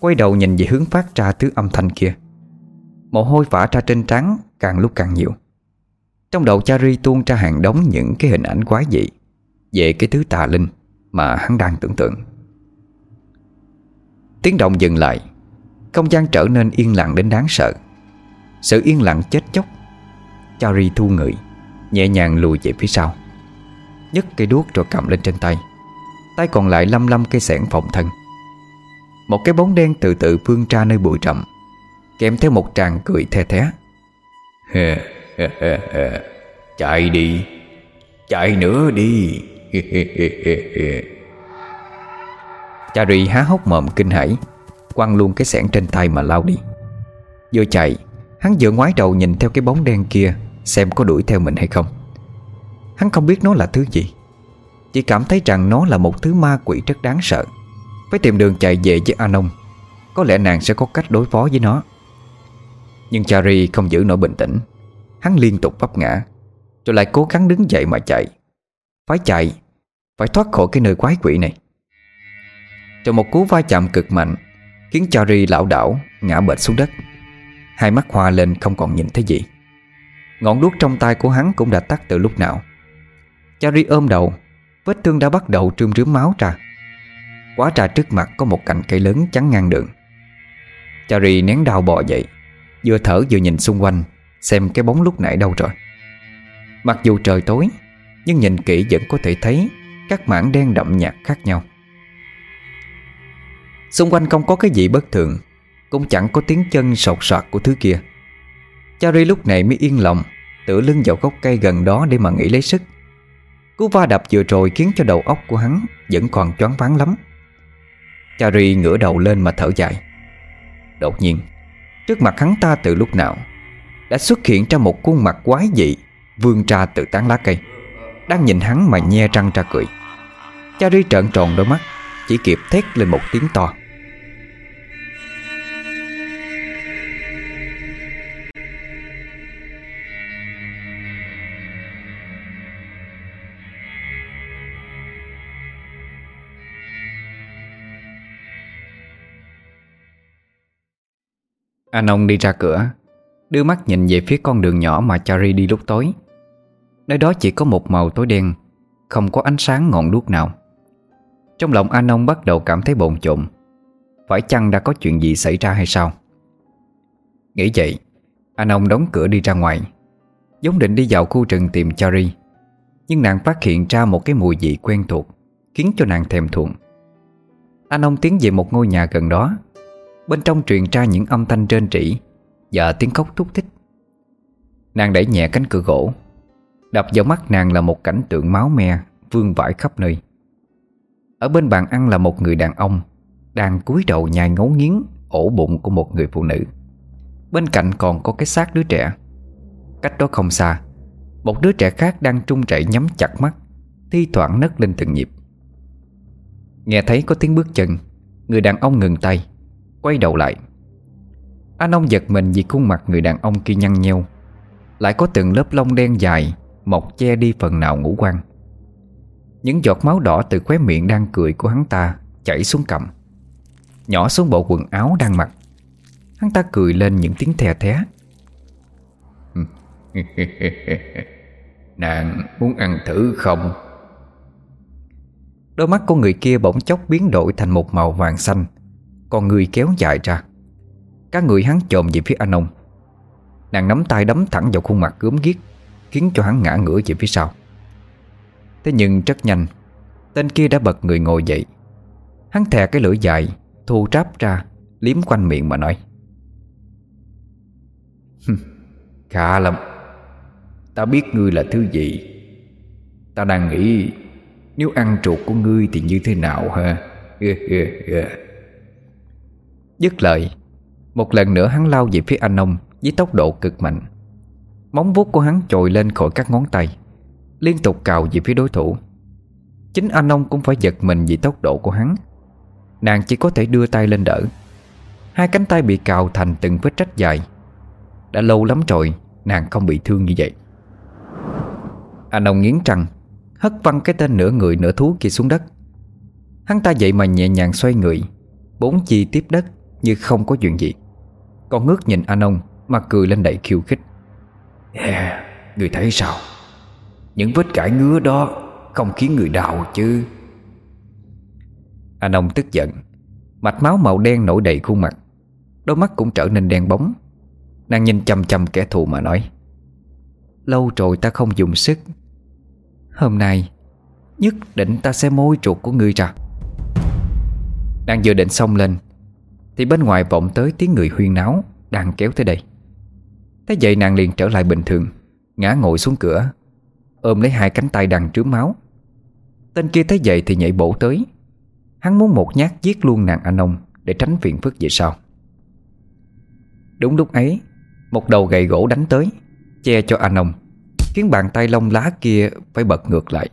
Quay đầu nhìn về hướng phát ra thứ âm thanh kia. Mồ hôi vã ra trên trán Càng lúc càng nhiều. Trong đầu Chari tuôn ra hàng đống những cái hình ảnh quái dị Về cái thứ tà linh Mà hắn đang tưởng tượng. Tiếng động dừng lại, Không gian trở nên yên lặng đến đáng sợ. Sự yên lặng chết chóc Chari thu người, Nhẹ nhàng lùi về phía sau. Nhấc cây đuốc rồi cầm lên trên tay. Tay còn lại lăm lăm cây sẻn phòng thân. Một cái bóng đen từ từ vươn ra nơi bụi rậm, Kèm theo một tràng cười the thé. Chạy đi, Chạy nữa đi. Chari há hốc mồm kinh hãi, Quăng luôn cái sẻn trên tay mà lao đi. Vừa chạy, Hắn vừa ngoái đầu nhìn theo cái bóng đen kia. Xem có đuổi theo mình hay không. Hắn không biết nó là thứ gì, Chỉ cảm thấy rằng nó là một thứ ma quỷ rất đáng sợ. Phải tìm đường chạy về với Anon, Có lẽ nàng sẽ có cách đối phó với nó. Nhưng Chari không giữ nổi bình tĩnh, Hắn liên tục vấp ngã, Rồi lại cố gắng đứng dậy mà chạy. Phải chạy, Phải thoát khỏi cái nơi quái quỷ này. Trong một cú va chạm cực mạnh, Khiến Chari lão đảo, Ngã bệt xuống đất. Hai mắt hoa lên không còn nhìn thấy gì. Ngọn đuốc trong tay của hắn cũng đã tắt từ lúc nào. Charlie ôm đầu, Vết thương đã bắt đầu trươm rướm máu ra. Quá trà trước mặt có một cành cây lớn chắn ngang đường. Charlie nén đau bò dậy, Vừa thở vừa nhìn xung quanh, Xem cái bóng lúc nãy đâu rồi. Mặc dù trời tối, Nhưng nhìn kỹ vẫn có thể thấy Các mảng đen đậm nhạt khác nhau. Xung quanh không có cái gì bất thường, Cũng chẳng có tiếng chân sột soạt của thứ kia. Charlie lúc này mới yên lòng Tựa lưng vào gốc cây gần đó để mà nghỉ lấy sức. Cú va đập vừa rồi khiến cho đầu óc của hắn Vẫn còn choáng váng lắm. Charlie ngửa đầu lên mà thở dài. Đột nhiên, Trước mặt hắn ta từ lúc nào Đã xuất hiện ra một khuôn mặt quái dị Vươn ra từ tán lá cây, Đang nhìn hắn mà nhe răng ra cười. Charlie trợn tròn đôi mắt, Chỉ kịp thét lên một tiếng to. Anh ông đi ra cửa, Đưa mắt nhìn về phía con đường nhỏ mà Charlie đi lúc tối. Nơi đó chỉ có một màu tối đen, Không có ánh sáng ngọn đuốc nào. Trong lòng anh ông bắt đầu cảm thấy bồn chồn, Phải chăng đã có chuyện gì xảy ra hay sao? Nghĩ vậy, Anh ông đóng cửa đi ra ngoài Giống định đi vào khu rừng tìm Charlie, Nhưng nàng phát hiện ra một cái mùi vị quen thuộc, Khiến cho nàng thèm thuồng. Anh ông tiến về một ngôi nhà gần đó Bên trong truyền ra những âm thanh rên rỉ Và tiếng khóc thúc thích Nàng đẩy nhẹ cánh cửa gỗ, Đập vào mắt nàng là một cảnh tượng máu me Vương vãi khắp nơi. Ở bên bàn ăn là một người đàn ông Đang cúi đầu nhai ngấu nghiến Ổ bụng của một người phụ nữ. Bên cạnh còn có cái xác đứa trẻ. Cách đó không xa, Một đứa trẻ khác đang trung chảy nhắm chặt mắt, Thi thoảng nấc lên từng nhịp. Nghe thấy có tiếng bước chân, Người đàn ông ngừng tay Quay đầu lại. Anh ông giật mình vì khuôn mặt người đàn ông kia nhăn nheo. Lại có từng lớp lông đen dài Mọc che đi phần nào ngũ quan. Những giọt máu đỏ từ khóe miệng đang cười của hắn ta Chảy xuống cầm Nhỏ xuống bộ quần áo đang mặc. Hắn ta cười lên những tiếng thè thé. Nàng muốn ăn thử không? Đôi mắt của người kia bỗng chốc biến đổi thành một màu vàng xanh còn người kéo dài ra. Các người hắn trồm về phía anh ông. Nàng nắm tay đấm thẳng vào khuôn mặt gớm ghiếc, Khiến cho hắn ngã ngửa về phía sau. Thế nhưng rất nhanh, Tên kia đã bật người ngồi dậy. Hắn thè cái lưỡi dài, Thu tráp ra, Liếm quanh miệng mà nói. Khá lắm. Ta biết ngươi là thứ gì. Ta đang nghĩ, Nếu ăn chuột của ngươi thì như thế nào ha? Dứt lời, Một lần nữa hắn lao về phía anh ông Với tốc độ cực mạnh. Móng vuốt của hắn trồi lên khỏi các ngón tay, Liên tục cào về phía đối thủ. Chính anh ông cũng phải giật mình vì tốc độ của hắn. Nàng chỉ có thể đưa tay lên đỡ. Hai cánh tay bị cào thành từng vết rách dài. Đã lâu lắm rồi, Nàng không bị thương như vậy. Anh ông nghiến răng, Hất văng cái tên nửa người nửa thú kia xuống đất. Hắn ta vậy mà nhẹ nhàng xoay người, Bốn chi tiếp đất. Như không có chuyện gì. Con ngước nhìn anh ông Mà cười lên đầy khiêu khích. Yeah, Người thấy sao? Những vết cãi ngứa đó Không khiến người đau chứ. Anh ông tức giận Mạch máu màu đen nổi đầy khuôn mặt. Đôi mắt cũng trở nên đen bóng. Nàng nhìn chăm chăm kẻ thù mà nói Lâu rồi ta không dùng sức. Hôm nay Nhất định ta sẽ môi chuột của ngươi ra. Đang vừa định xông lên thì bên ngoài vọng tới tiếng người huyên náo Đang kéo tới đây. Thế vậy nàng liền trở lại bình thường, Ngã ngồi xuống cửa, Ôm lấy hai cánh tay đang trướng máu. Tên kia thấy vậy thì nhảy bổ tới. Hắn muốn một nhát giết luôn nàng anh ông Để tránh phiền phức về sau. Đúng lúc ấy, Một đầu gậy gỗ đánh tới, Che cho anh ông, Khiến bàn tay lông lá kia phải bật ngược lại.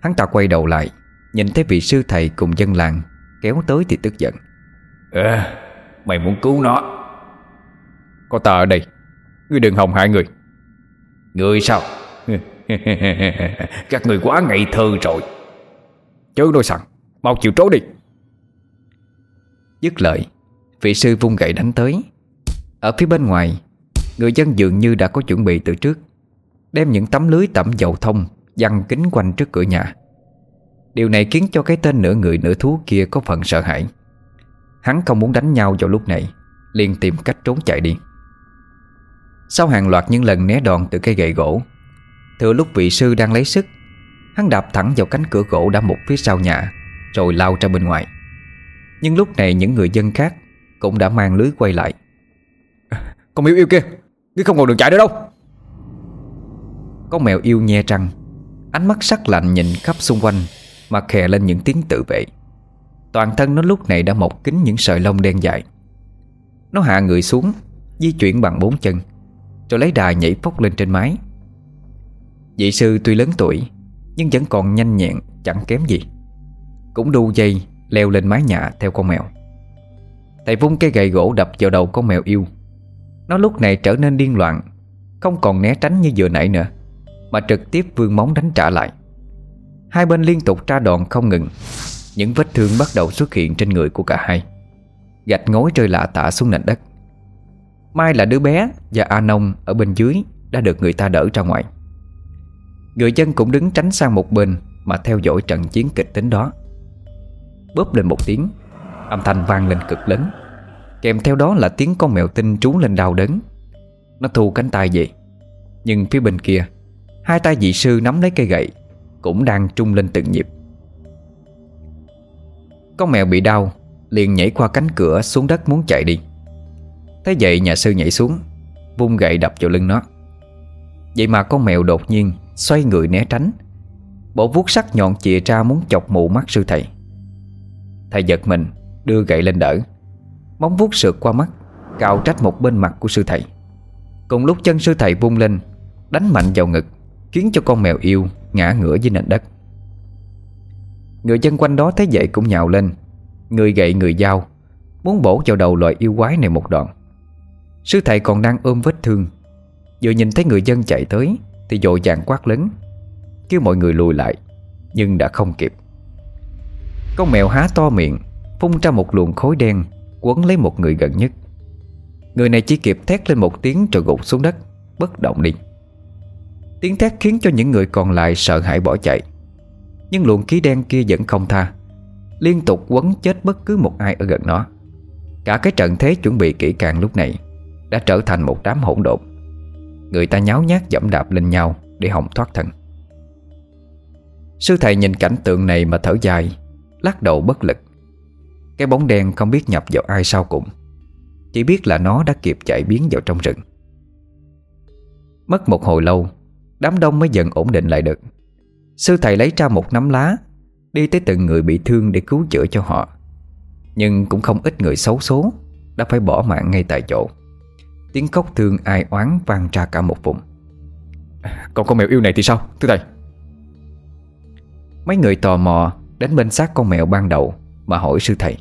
Hắn ta quay đầu lại, Nhìn thấy vị sư thầy cùng dân làng Kéo tới thì tức giận à, Mày muốn cứu nó. Có ta ở đây Ngươi đừng hòng hại người. Người sao? Các người quá ngây thơ rồi. Chớ đôi sẵn Mau chịu trốn đi. Dứt lời Vị sư vung gậy đánh tới. Ở phía bên ngoài Người dân dường như đã có chuẩn bị từ trước Đem những tấm lưới tẩm dầu thông Dăng kính quanh trước cửa nhà. Điều này khiến cho cái tên nửa người nửa thú kia có phần sợ hãi. Hắn không muốn đánh nhau vào lúc này liền tìm cách trốn chạy đi. Sau hàng loạt những lần né đòn từ cây gậy gỗ Thừa lúc vị sư đang lấy sức Hắn đạp thẳng vào cánh cửa gỗ đã mục phía sau nhà Rồi lao ra bên ngoài. Nhưng lúc này những người dân khác Cũng đã mang lưới quay lại. Con miêu yêu kia Ngươi không còn đường chạy nữa đâu. Con mèo yêu nhe trăng Ánh mắt sắc lạnh nhìn khắp xung quanh Mà khè lên những tiếng tự vệ Toàn thân nó lúc này đã mọc kín những sợi lông đen dài. Nó hạ người xuống, Di chuyển bằng bốn chân, Rồi lấy đà nhảy phốc lên trên mái. Dị sư tuy lớn tuổi, Nhưng vẫn còn nhanh nhẹn, chẳng kém gì. Cũng đu dây, Leo lên mái nhà theo con mèo. Thầy vung cây gậy gỗ đập vào đầu con mèo yêu. Nó lúc này trở nên điên loạn, Không còn né tránh như vừa nãy nữa, Mà trực tiếp vương móng đánh trả lại. Hai bên liên tục tra đòn không ngừng. Những vết thương bắt đầu xuất hiện trên người của cả hai. Gạch ngói rơi lạ tả xuống nền đất. Mai là đứa bé Và A Nông ở bên dưới Đã được người ta đỡ ra ngoài. Người dân cũng đứng tránh sang một bên Mà theo dõi trận chiến kịch tính đó. Bóp lên một tiếng, Âm thanh vang lên cực lớn. Kèm theo đó là tiếng con mèo tinh trú lên đau đớn. Nó thu cánh tay về, Nhưng phía bên kia, Hai tay dị sư nắm lấy cây gậy, Cũng đang trung lên từng nhịp. Con mèo bị đau, Liền nhảy qua cánh cửa xuống đất muốn chạy đi. Thế vậy nhà sư nhảy xuống, Vung gậy đập vào lưng nó. Vậy mà con mèo đột nhiên Xoay người né tránh. Bộ vuốt sắc nhọn chìa ra muốn chọc mụ mắt sư thầy. Thầy giật mình, Đưa gậy lên đỡ. Móng vuốt sượt qua mắt, Cào trách một bên mặt của sư thầy. Cùng lúc chân sư thầy vung lên, Đánh mạnh vào ngực, Khiến cho con mèo yêu ngã ngửa dưới nền đất. Người dân quanh đó thấy vậy cũng nhào lên. Người gậy người dao, Muốn bổ vào đầu loại yêu quái này một đoạn. Sư thầy còn đang ôm vết thương. Vừa nhìn thấy người dân chạy tới, Thì dội vàng quát lớn. Kêu mọi người lùi lại, Nhưng đã không kịp. Con mèo há to miệng, Phun ra một luồng khối đen, Quấn lấy một người gần nhất. Người này chỉ kịp thét lên một tiếng rồi gục xuống đất, Bất động đi. Tiếng thét khiến cho những người còn lại sợ hãi bỏ chạy. Nhưng luồng khí đen kia vẫn không tha. Liên tục quấn chết bất cứ một ai ở gần nó. Cả cái trận thế chuẩn bị kỹ càng lúc này Đã trở thành một đám hỗn độn. Người ta nháo nhác dẫm đạp lên nhau Để hòng thoát thân. Sư thầy nhìn cảnh tượng này mà thở dài, Lắc đầu bất lực. Cái bóng đen không biết nhập vào ai sau cùng. Chỉ biết là nó đã kịp chạy biến vào trong rừng. Mất một hồi lâu, Đám đông mới dần ổn định lại được. Sư thầy lấy ra một nắm lá Đi tới từng người bị thương để cứu chữa cho họ. Nhưng cũng không ít người xấu số Đã phải bỏ mạng ngay tại chỗ. Tiếng khóc thương ai oán vang ra cả một vùng. Còn con mèo yêu này thì sao thưa thầy? Mấy người tò mò Đến bên xác con mèo ban đầu Mà hỏi sư thầy.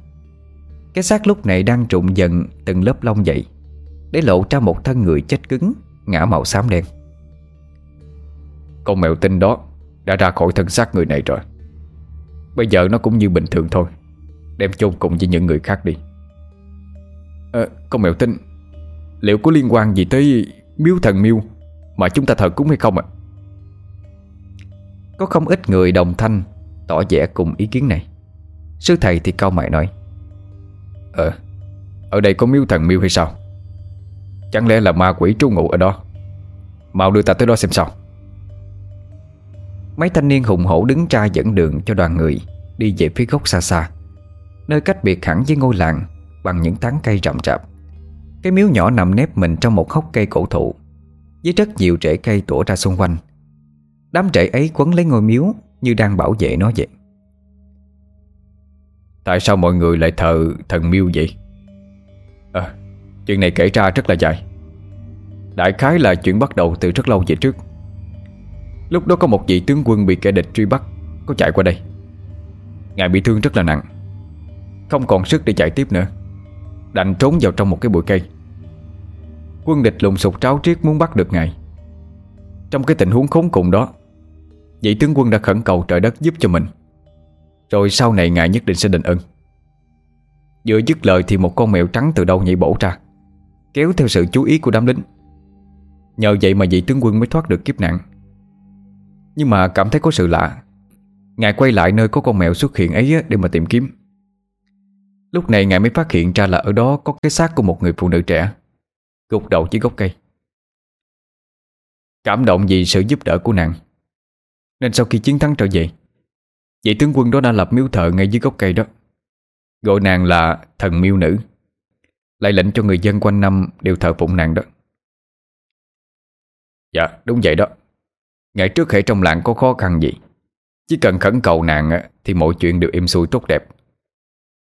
Cái xác lúc này đang trụng dần từng lớp lông dậy Để lộ ra một thân người chết cứng Ngã màu xám đen. Con mèo tinh đó đã ra khỏi thân xác người này rồi. Bây giờ nó cũng như bình thường thôi Đem chôn cùng với những người khác đi. À, Con mèo tinh Liệu có liên quan gì tới miếu thần miêu Mà chúng ta thờ cúng hay không ạ? Có không ít người đồng thanh Tỏ vẻ cùng ý kiến này. Sư thầy thì cao mày nói Ờ Ở đây có miếu thần miêu hay sao? Chẳng lẽ là ma quỷ trú ngụ ở đó? Mau đưa ta tới đó xem sao. Mấy thanh niên hùng hổ đứng ra dẫn đường cho đoàn người Đi về phía gốc xa xa Nơi cách biệt hẳn với ngôi làng Bằng những tán cây rậm rạp. Cái miếu nhỏ nằm nép mình trong một hốc cây cổ thụ Với rất nhiều rễ cây tủa ra xung quanh. Đám rễ ấy quấn lấy ngôi miếu Như đang bảo vệ nó vậy. Tại sao mọi người lại thờ thần miêu vậy? À, chuyện này kể ra rất là dài. Đại khái là chuyện bắt đầu từ rất lâu về trước. Lúc đó có một vị tướng quân bị kẻ địch truy bắt, Có chạy qua đây. Ngài bị thương rất là nặng, Không còn sức để chạy tiếp nữa. Đành trốn vào trong một cái bụi cây. Quân địch lùng sục tráo triết muốn bắt được ngài. Trong cái tình huống khốn cùng đó, Vị tướng quân đã khẩn cầu trời đất giúp cho mình. Rồi sau này ngài nhất định sẽ đền ơn. Vừa dứt lời thì một con mèo trắng từ đâu nhảy bổ ra, Kéo theo sự chú ý của đám lính. Nhờ vậy mà vị tướng quân mới thoát được kiếp nạn. Nhưng mà cảm thấy có sự lạ. Ngài quay lại nơi có con mèo xuất hiện ấy để mà tìm kiếm. Lúc này ngài mới phát hiện ra là ở đó có cái xác của một người phụ nữ trẻ, Gục đầu dưới gốc cây. Cảm động vì sự giúp đỡ của nàng. Nên sau khi chiến thắng trở về, Vị tướng quân đó đã lập miếu thờ ngay dưới gốc cây đó. Gọi nàng là thần miêu nữ, Lại lệnh cho người dân quanh năm đều thờ phụng nàng đó. Dạ đúng vậy đó. Ngày trước hệ trong làng có khó khăn gì Chỉ cần khẩn cầu nàng Thì mọi chuyện đều êm xuôi tốt đẹp.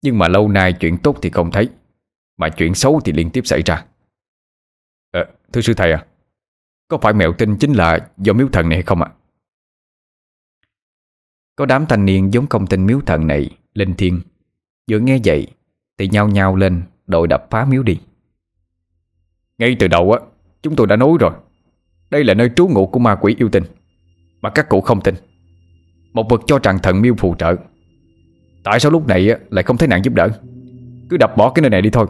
Nhưng mà lâu nay chuyện tốt thì không thấy Mà chuyện xấu thì liên tiếp xảy ra. À, Thưa sư thầy à Có phải mẹo tinh chính là do miếu thần này hay không ạ? Có đám thanh niên giống công tin miếu thần này Linh thiên. Vừa nghe vậy Thì nhao nhao lên đội đập phá miếu đi. Ngay từ đầu á Chúng tôi đã nói rồi đây là nơi trú ngụ của ma quỷ yêu tinh, Mà các cụ không tin. Một vật cho rằng thần miêu phù trợ. Tại sao lúc này lại không thấy nạn giúp đỡ? Cứ đập bỏ cái nơi này đi thôi.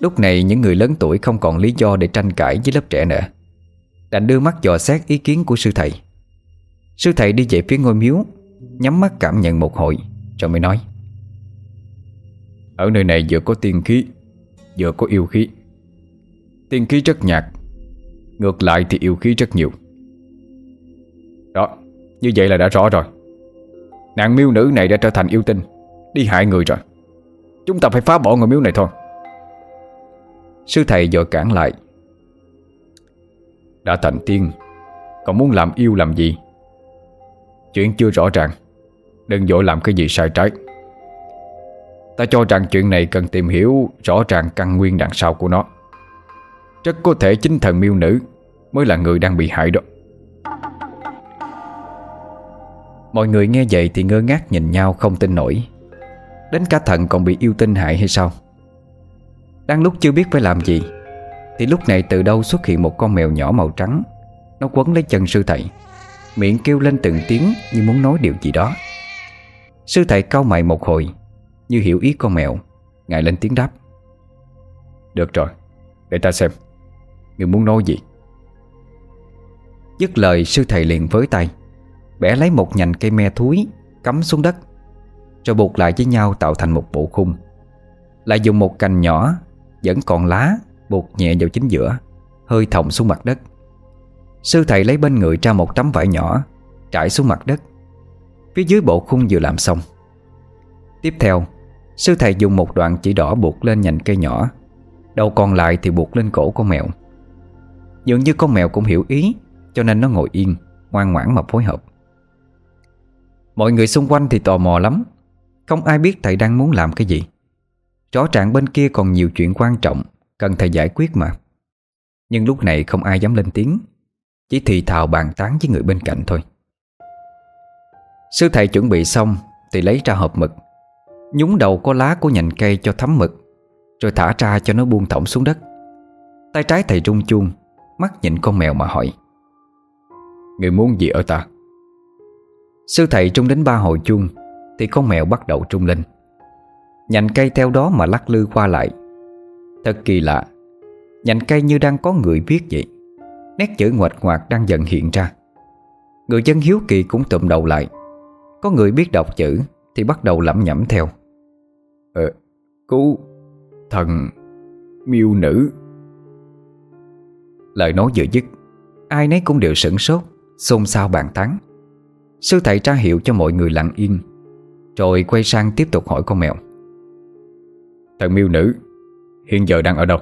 Lúc này, những người lớn tuổi không còn lý do để tranh cãi với lớp trẻ nữa, Đành đưa mắt dò xét ý kiến của sư thầy. Sư thầy đi về phía ngôi miếu, Nhắm mắt cảm nhận một hồi, Rồi mới nói. Ở nơi này vừa có tiên khí, Vừa có yêu khí. Tiên khí rất nhạt, Ngược lại thì yêu khí rất nhiều. Đó, Như vậy là đã rõ rồi. Nạn miêu nữ này đã trở thành yêu tinh, Đi hại người rồi. Chúng ta phải phá bỏ ngôi miếu này thôi. Sư thầy dội cản lại. Đã thành tiên, Còn muốn làm yêu làm gì? Chuyện chưa rõ ràng, Đừng dội làm cái gì sai trái. Ta cho rằng chuyện này cần tìm hiểu Rõ ràng căn nguyên đằng sau của nó. Rất có thể chính thần miêu nữ Mới là người đang bị hại đó. Mọi người nghe vậy thì ngơ ngác nhìn nhau không tin nổi. Đến cả thần còn bị yêu tinh hại hay sao? Đang lúc chưa biết phải làm gì Thì lúc này từ đâu xuất hiện một con mèo nhỏ màu trắng. Nó quấn lấy chân sư thầy Miệng kêu lên từng tiếng như muốn nói điều gì đó. Sư thầy cau mày một hồi Như hiểu ý con mèo Ngài lên tiếng đáp. Được rồi, để ta xem. Người muốn nói gì? Dứt lời, sư thầy liền với tay, Bẻ lấy một nhành cây me thúi, Cắm xuống đất Rồi buộc lại với nhau tạo thành một bộ khung. Lại dùng một cành nhỏ, Vẫn còn lá, Buộc nhẹ vào chính giữa, Hơi thòng xuống mặt đất. Sư thầy lấy bên người ra một tấm vải nhỏ, Trải xuống mặt đất. Phía dưới bộ khung vừa làm xong. Tiếp theo, Sư thầy dùng một đoạn chỉ đỏ buộc lên nhành cây nhỏ, Đầu còn lại thì buộc lên cổ con mèo. Dường như con mèo cũng hiểu ý, Cho nên nó ngồi yên, Ngoan ngoãn mà phối hợp. Mọi người xung quanh thì tò mò lắm. Không ai biết thầy đang muốn làm cái gì. Rõ ràng bên kia còn nhiều chuyện quan trọng, Cần thầy giải quyết mà. Nhưng lúc này không ai dám lên tiếng, Chỉ thì thào bàn tán với người bên cạnh thôi. Sư thầy chuẩn bị xong Thì lấy ra hộp mực, Nhúng đầu có lá của nhành cây cho thấm mực, Rồi thả ra cho nó buông thõng xuống đất. Tay trái thầy rung chuông Mắt nhìn con mèo mà hỏi. Người muốn gì ở ta? Sư thầy trung đến ba hồi chuông Thì con mèo bắt đầu trung lên. Nhành cây theo đó mà lắc lư qua lại. Thật kỳ lạ Nhành cây như đang có người viết vậy. Nét chữ ngoạch ngoạc đang dần hiện ra. Người dân hiếu kỳ cũng tụm đầu lại. Có người biết đọc chữ Thì bắt đầu lẩm nhẩm theo. Ờ, Cú Thần Miêu nữ. Lời nói vừa dứt, Ai nấy cũng đều sửng sốt, Xôn xao bàn tán. Sư thầy tra hiệu cho mọi người lặng yên, Rồi quay sang tiếp tục hỏi con mèo. Thần miêu nữ, Hiện giờ đang ở đâu?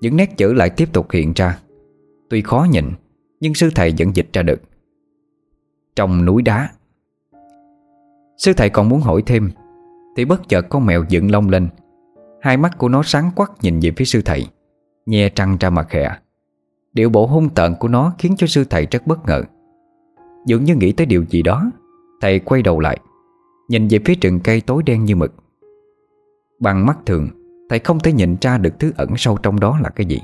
Những nét chữ lại tiếp tục hiện ra. Tuy khó nhìn, Nhưng sư thầy vẫn dịch ra được. Trong núi đá. Sư thầy còn muốn hỏi thêm, Thì bất chợt con mèo dựng lông lên. Hai mắt của nó sáng quắc nhìn về phía sư thầy. Nhe trăng ra mặt khẽ Điệu bộ hung tợn của nó khiến cho sư thầy rất bất ngờ. Dường như nghĩ tới điều gì đó, Thầy quay đầu lại, Nhìn về phía rừng cây tối đen như mực. Bằng mắt thường, Thầy không thể nhìn ra được thứ ẩn sâu trong đó là cái gì.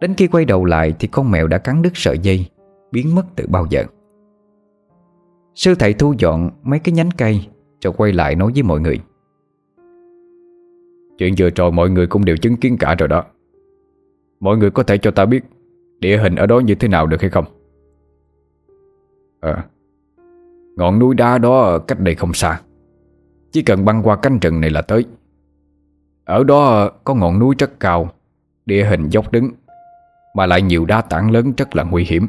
Đến khi quay đầu lại Thì con mèo đã cắn đứt sợi dây, Biến mất từ bao giờ. Sư thầy thu dọn mấy cái nhánh cây, Rồi quay lại nói với mọi người. Chuyện vừa rồi mọi người cũng đều chứng kiến cả rồi đó. Mọi người có thể cho ta biết Địa hình ở đó như thế nào được hay không? Ờ Ngọn núi đá đó cách đây không xa. Chỉ cần băng qua cánh rừng này là tới. Ở đó có ngọn núi rất cao, Địa hình dốc đứng, Mà lại nhiều đá tảng lớn rất là nguy hiểm.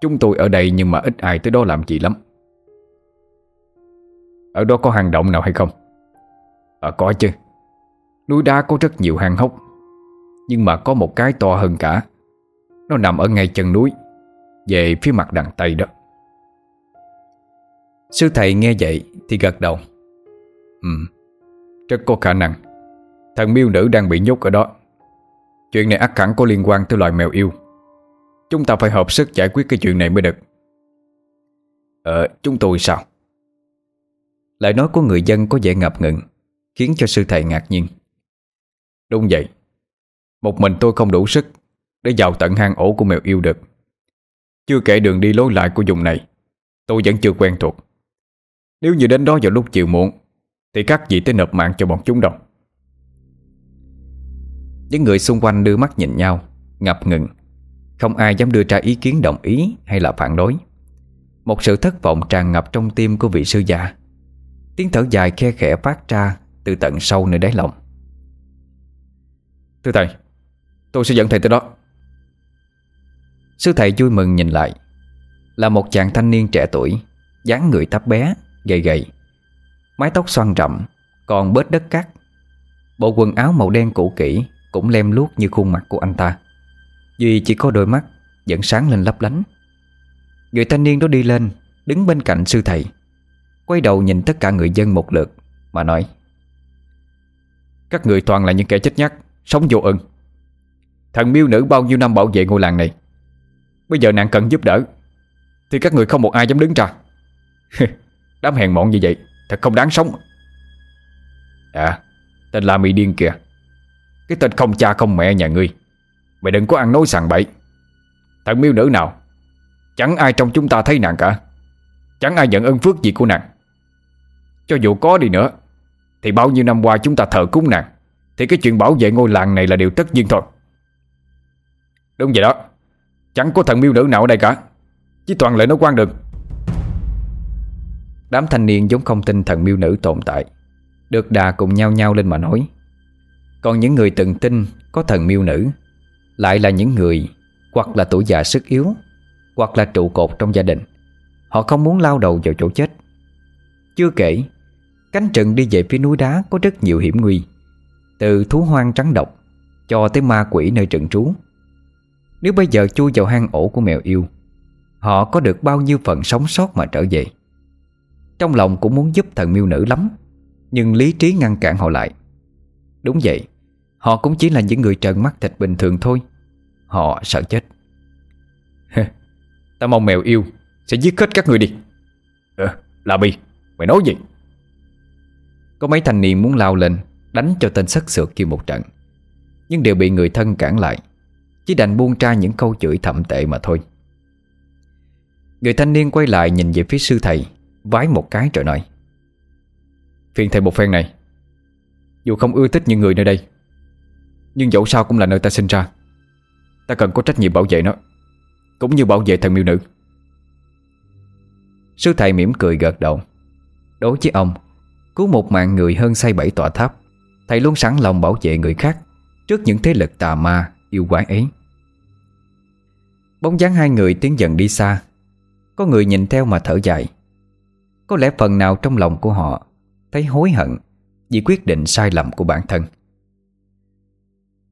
Chúng tôi ở đây nhưng mà ít ai tới đó làm gì lắm. Ở đó có hang động nào hay không? Ờ có chứ. Núi đá có rất nhiều hang hốc nhưng mà có một cái to hơn cả. Nó nằm ở ngay chân núi Về phía mặt đằng Tây đó. Sư thầy nghe vậy thì gật đầu. Ừ Rất có khả năng. Thần miêu nữ đang bị nhốt ở đó. Chuyện này ắt hẳn có liên quan tới loài mèo yêu. Chúng ta phải hợp sức giải quyết cái chuyện này mới được. Ờ, chúng tôi sao? Lời nói của người dân có vẻ ngập ngừng Khiến cho sư thầy ngạc nhiên. Đúng vậy. Một mình tôi không đủ sức Để vào tận hang ổ của mèo yêu được Chưa kể đường đi lối lại của vùng này, Tôi vẫn chưa quen thuộc. Nếu như đến đó vào lúc chiều muộn, Thì các vị tới nộp mạng cho bọn chúng đâu. Những người xung quanh đưa mắt nhìn nhau, Ngập ngừng. Không ai dám đưa ra ý kiến đồng ý hay là phản đối. Một sự thất vọng tràn ngập trong tim của vị sư già. Tiếng thở dài khe khẽ phát ra Từ tận sâu nơi đáy lòng. Thưa thầy Tôi sẽ dẫn thầy tới đó. Sư thầy vui mừng nhìn lại. Là một chàng thanh niên trẻ tuổi dáng người thấp bé, gầy gầy. Mái tóc xoăn rậm Còn bớt đất cát. Bộ quần áo màu đen cũ kỹ Cũng lem luốc như khuôn mặt của anh ta. Duy chỉ có đôi mắt Vẫn sáng lên lấp lánh. Người thanh niên đó đi lên Đứng bên cạnh sư thầy. Quay đầu nhìn tất cả người dân một lượt Mà nói Các người toàn là những kẻ chết nhắc Sống vô ơn. Thần miêu nữ bao nhiêu năm bảo vệ ngôi làng này? Bây giờ nạn cần giúp đỡ, Thì các người không một ai dám đứng ra. Đám hèn mọn như vậy, Thật không đáng sống. À Tên là mị điên kìa Cái tên không cha không mẹ nhà ngươi, Mày đừng có ăn nói sàng bậy. Thần miêu nữ nào, Chẳng ai trong chúng ta thấy nàng cả, Chẳng ai nhận ơn phước gì của nàng. Cho dù có đi nữa, Thì bao nhiêu năm qua chúng ta thờ cúng nàng, thì cái chuyện bảo vệ ngôi làng này là điều tất nhiên thôi. Đúng vậy đó. Chẳng có thần miêu nữ nào ở đây cả. Chỉ toàn lợi nói quan đường Đám thanh niên giống không tin thần miêu nữ tồn tại. Được đà cùng nhau nhau lên mà nói. Còn những người từng tin có thần miêu nữ Lại là những người Hoặc là tuổi già sức yếu, Hoặc là trụ cột trong gia đình. Họ không muốn lao đầu vào chỗ chết. Chưa kể, Cánh trận đi về phía núi đá có rất nhiều hiểm nguy, từ thú hoang trắng độc Cho tới ma quỷ nơi trận trú. Nếu bây giờ chui vào hang ổ của mèo yêu Họ có được bao nhiêu phần sống sót mà trở về? Trong lòng cũng muốn giúp thần miêu nữ lắm Nhưng lý trí ngăn cản họ lại. Đúng vậy Họ cũng chỉ là những người trần mắt thịt bình thường thôi. Họ sợ chết. Ta mong mèo yêu Sẽ giết hết các người đi. Ờ, La Bi, mày nói gì? Có mấy thanh niên muốn lao lên Đánh cho tên sắc sược kia một trận Nhưng đều bị người thân cản lại. Chỉ đành buông ra những câu chửi thậm tệ mà thôi. Người thanh niên quay lại nhìn về phía sư thầy, Vái một cái rồi nói, Phiền thầy một phen này. Dù không ưa thích những người nơi đây, Nhưng dẫu sao cũng là nơi ta sinh ra. Ta cần có trách nhiệm bảo vệ nó, Cũng như bảo vệ thần miêu nữ. Sư thầy mỉm cười gật đầu. Đối với ông Cứu một mạng người hơn xây bảy tòa tháp, Thầy luôn sẵn lòng bảo vệ người khác Trước những thế lực tà ma yêu quái ấy. Bóng dáng hai người tiến dần đi xa. Có người nhìn theo mà thở dài. Có lẽ phần nào trong lòng của họ Thấy hối hận Vì quyết định sai lầm của bản thân.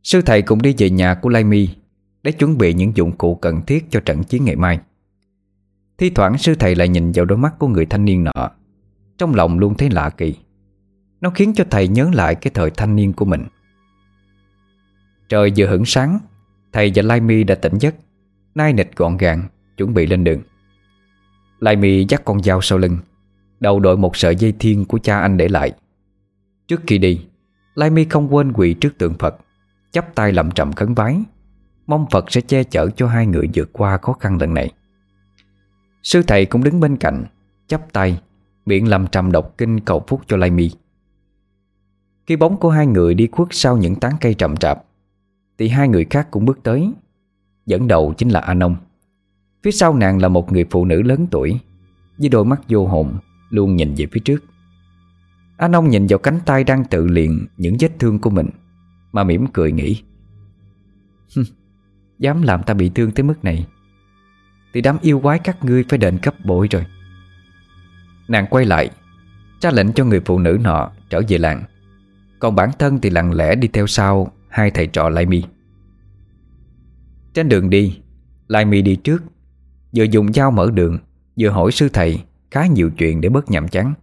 Sư thầy cũng đi về nhà của Lai Mi Để chuẩn bị những dụng cụ cần thiết cho trận chiến ngày mai. Thi thoảng sư thầy lại nhìn vào đôi mắt của người thanh niên nọ. Trong lòng luôn thấy lạ kỳ. Nó khiến cho thầy nhớ lại cái thời thanh niên của mình. Trời vừa hửng sáng, Thầy và Lai Mi đã tỉnh giấc. Nai nịch gọn gàng, Chuẩn bị lên đường. Lai Mi dắt con dao sau lưng, Đầu đội một sợi dây thiên của cha anh để lại. Trước khi đi, Lai Mi không quên quỳ trước tượng Phật, chắp tay lậm trầm khấn vái. Mong Phật sẽ che chở cho hai người vượt qua khó khăn lần này. Sư thầy cũng đứng bên cạnh, chắp tay, Miệng lầm trầm đọc kinh cầu phúc cho Lai Mi. Khi bóng của hai người đi khuất sau những tán cây trầm trạp thì hai người khác cũng bước tới. Dẫn đầu chính là A Nông Phía sau nàng là một người phụ nữ lớn tuổi, Với đôi mắt vô hồn, Luôn nhìn về phía trước. A Nông nhìn vào cánh tay đang tự liền Những vết thương của mình, Mà mỉm cười nghĩ Dám làm ta bị thương tới mức này, Thì đám yêu quái các ngươi phải đền cấp bội rồi. Nàng quay lại, Ra lệnh cho người phụ nữ nọ trở về làng. Còn bản thân thì lặng lẽ đi theo sau Hai thầy trò Lai Mi. Trên đường đi Lai Mi đi trước Vừa dùng dao mở đường Vừa hỏi sư thầy khá nhiều chuyện để bớt nhàm chán.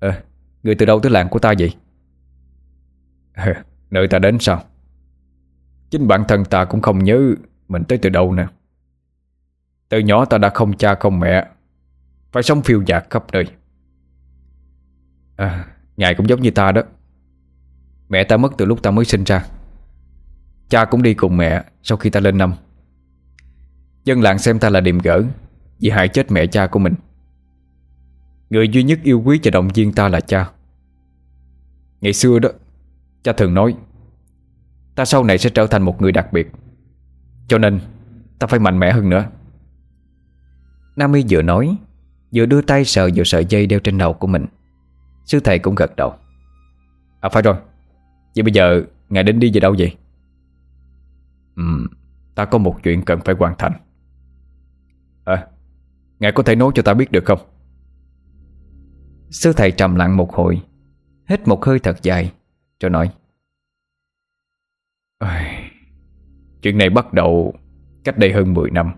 Ờ Người từ đâu tới làng của ta vậy? Ờ, Nơi ta đến sao? Chính bản thân ta cũng không nhớ Mình tới từ đâu nè. Từ nhỏ ta đã không cha không mẹ Phải sống phiêu dạt khắp nơi. À Ngài cũng giống như ta đó. Mẹ ta mất từ lúc ta mới sinh ra. Cha cũng đi cùng mẹ Sau khi ta lên năm. Dân làng xem ta là điềm gỡ Vì hại chết mẹ cha của mình. Người duy nhất yêu quý và động viên ta là cha. Ngày xưa đó, Cha thường nói, Ta sau này sẽ trở thành một người đặc biệt, Cho nên Ta phải mạnh mẽ hơn nữa. Nam Y vừa nói, Vừa đưa tay sờ vào sợi dây đeo trên đầu của mình. Sư thầy cũng gật đầu. À phải rồi. Vậy bây giờ Ngài đến đi về đâu vậy? Ừ Ta có một chuyện cần phải hoàn thành. À Ngài có thể nói cho ta biết được không? Sư thầy trầm lặng một hồi Hít một hơi thật dài Rồi nói. Chuyện này bắt đầu Cách đây hơn 10 năm.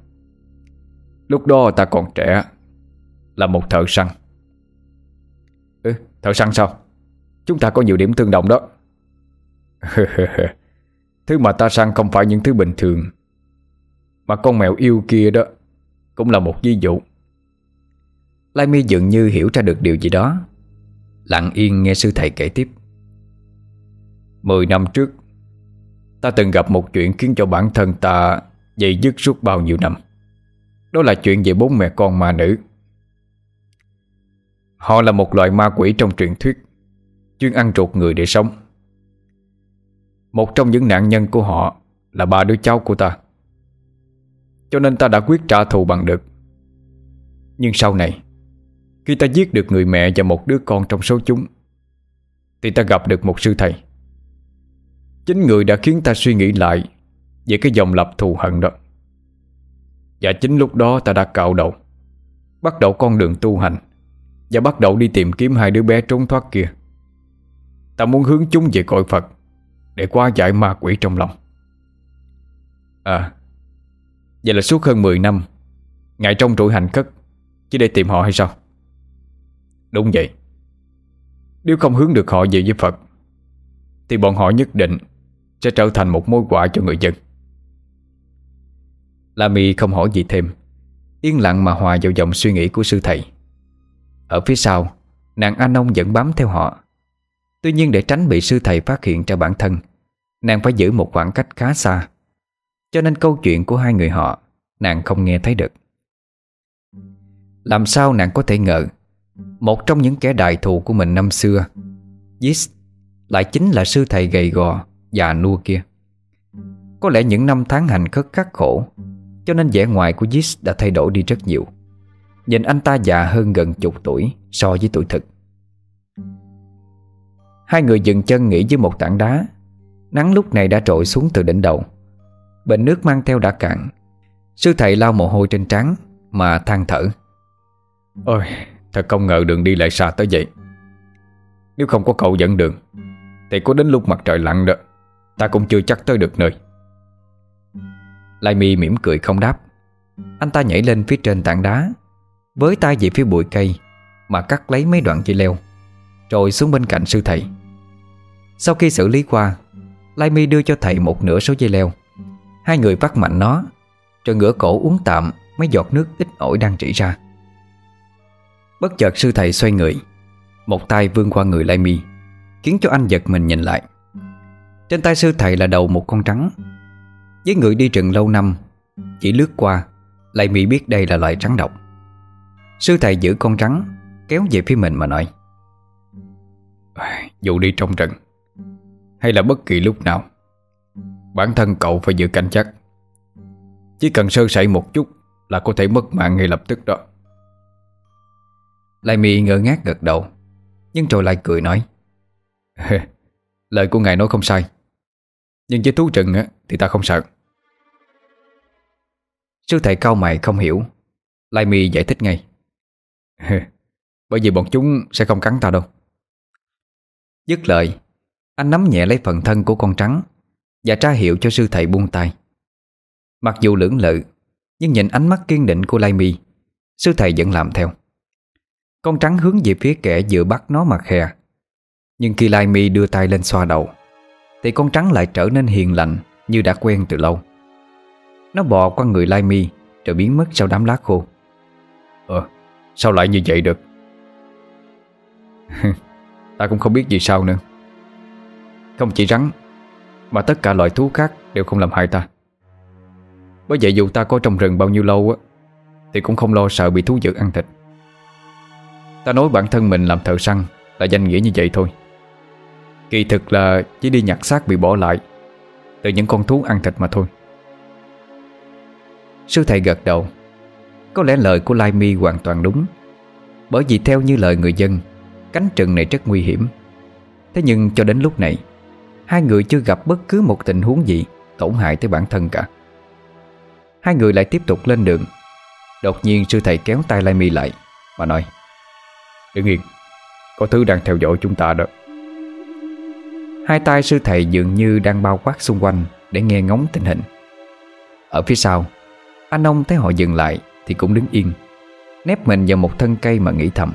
Lúc đó ta còn trẻ Là một thợ săn. Ừ, thợ săn sao? Chúng ta có nhiều điểm tương đồng đó Thứ mà ta săn không phải những thứ bình thường. Mà con mèo yêu kia đó Cũng là một ví dụ. Lai Mi dường như hiểu ra được điều gì đó. Lặng yên nghe sư thầy kể tiếp. Mười năm trước, Ta từng gặp một chuyện khiến cho bản thân ta Dày dứt suốt bao nhiêu năm. Đó là chuyện về bốn mẹ con ma nữ. Họ là một loại ma quỷ trong truyền thuyết, Chuyên ăn ruột người để sống. Một trong những nạn nhân của họ Là ba đứa cháu của ta. Cho nên ta đã quyết trả thù bằng được. Nhưng sau này, Khi ta giết được người mẹ và một đứa con trong số chúng, Thì ta gặp được một sư thầy. Chính người đã khiến ta suy nghĩ lại Về cái dòng lập thù hận đó. Và chính lúc đó ta đã cạo đầu, Bắt đầu con đường tu hành Và bắt đầu đi tìm kiếm hai đứa bé trốn thoát kia. Ta muốn hướng chúng về cội Phật. Để qua giải ma quỷ trong lòng. À Vậy là suốt hơn 10 năm, Ngài trong trụi hành khất, Chỉ để tìm họ hay sao? Đúng vậy. Nếu không hướng được họ về với Phật, Thì bọn họ nhất định Sẽ trở thành một mối quả cho người dân. La Mi không hỏi gì thêm, Yên lặng mà hòa vào dòng suy nghĩ của sư thầy. Ở phía sau, Nàng An Nông vẫn bám theo họ. Tuy nhiên để tránh bị sư thầy phát hiện ra bản thân Nàng phải giữ một khoảng cách khá xa. Cho nên câu chuyện của hai người họ, Nàng không nghe thấy được. Làm sao nàng có thể ngờ, Một trong những kẻ đại thù của mình năm xưa Yis Lại chính là sư thầy gầy gò Già nua kia. Có lẽ những năm tháng hành khất khắc khổ, Cho nên vẻ ngoài của Yis đã thay đổi đi rất nhiều. Nhìn anh ta già hơn gần chục tuổi So với tuổi thực. Hai người dừng chân nghỉ dưới một tảng đá Nắng lúc này đã trội xuống từ đỉnh đầu. Bình nước mang theo đã cạn. Sư thầy lau mồ hôi trên trán, Mà than thở. Ôi, Thật không ngờ đường đi lại xa tới vậy. Nếu không có cậu dẫn đường, Thì có đến lúc mặt trời lặn đó, Ta cũng chưa chắc tới được nơi. Lai mi mỉm cười không đáp. Anh ta nhảy lên phía trên tảng đá, Với tay về phía bụi cây, Mà cắt lấy mấy đoạn dây leo Rồi xuống bên cạnh sư thầy. Sau khi xử lý qua Lai mi đưa cho thầy một nửa số dây leo. Hai người vắt mạnh nó, Rồi ngửa cổ uống tạm Mấy giọt nước ít ỏi đang trĩ ra. Bất chợt sư thầy xoay người, Một tay vươn qua người Lai mi, Khiến cho anh giật mình nhìn lại. Trên tay sư thầy là đầu một con trắng. Với người đi rừng lâu năm, Chỉ lướt qua, Lai mi biết đây là loài trắng độc. Sư thầy giữ con trắng, Kéo về phía mình mà nói Dù đi trong rừng hay là bất kỳ lúc nào. Bản thân cậu phải giữ cảnh giác. Chỉ cần sơ sẩy một chút Là có thể mất mạng ngay lập tức đó. Lai mi ngơ ngác gật đầu Nhưng rồi lại cười nói Lời của ngài nói không sai Nhưng với thú rừng á, thì ta không sợ. Sư thầy cao mày không hiểu Lai mi giải thích ngay Bởi vì bọn chúng sẽ không cắn ta đâu. Dứt lời anh nắm nhẹ lấy phần thân của con trắng Và tra hiệu cho sư thầy buông tay. Mặc dù lưỡng lự, Nhưng nhìn ánh mắt kiên định của Lai mi, Sư thầy vẫn làm theo. Con trắng hướng về phía kẻ vừa bắt nó mà khè. Nhưng khi Lai mi đưa tay lên xoa đầu, Thì con trắng lại trở nên hiền lành Như đã quen từ lâu. Nó bò qua người Lai mi Rồi biến mất sau đám lá khô. Ờ Sao lại như vậy được? Ta cũng không biết gì sao nữa. Không chỉ rắn, Mà tất cả loại thú khác đều không làm hại ta. Bởi vậy dù ta có trong rừng bao nhiêu lâu á, Thì cũng không lo sợ bị thú dữ ăn thịt. Ta nói bản thân mình làm thợ săn Là danh nghĩa như vậy thôi. Kỳ thực là chỉ đi nhặt xác bị bỏ lại Từ những con thú ăn thịt mà thôi. Sư thầy gật đầu. Có lẽ lời của Lai Mi hoàn toàn đúng. Bởi vì theo như lời người dân, Cánh rừng này rất nguy hiểm. Thế nhưng cho đến lúc này Hai người chưa gặp bất cứ một tình huống gì Tổn hại tới bản thân cả. Hai người lại tiếp tục lên đường. Đột nhiên sư thầy kéo tay Lai Mi lại Và nói, Đứng yên, Có thứ đang theo dõi chúng ta đó. Hai tay sư thầy dường như đang bao quát xung quanh Để nghe ngóng tình hình. Ở phía sau, Anh ông thấy họ dừng lại Thì cũng đứng yên, Nép mình vào một thân cây mà nghĩ thầm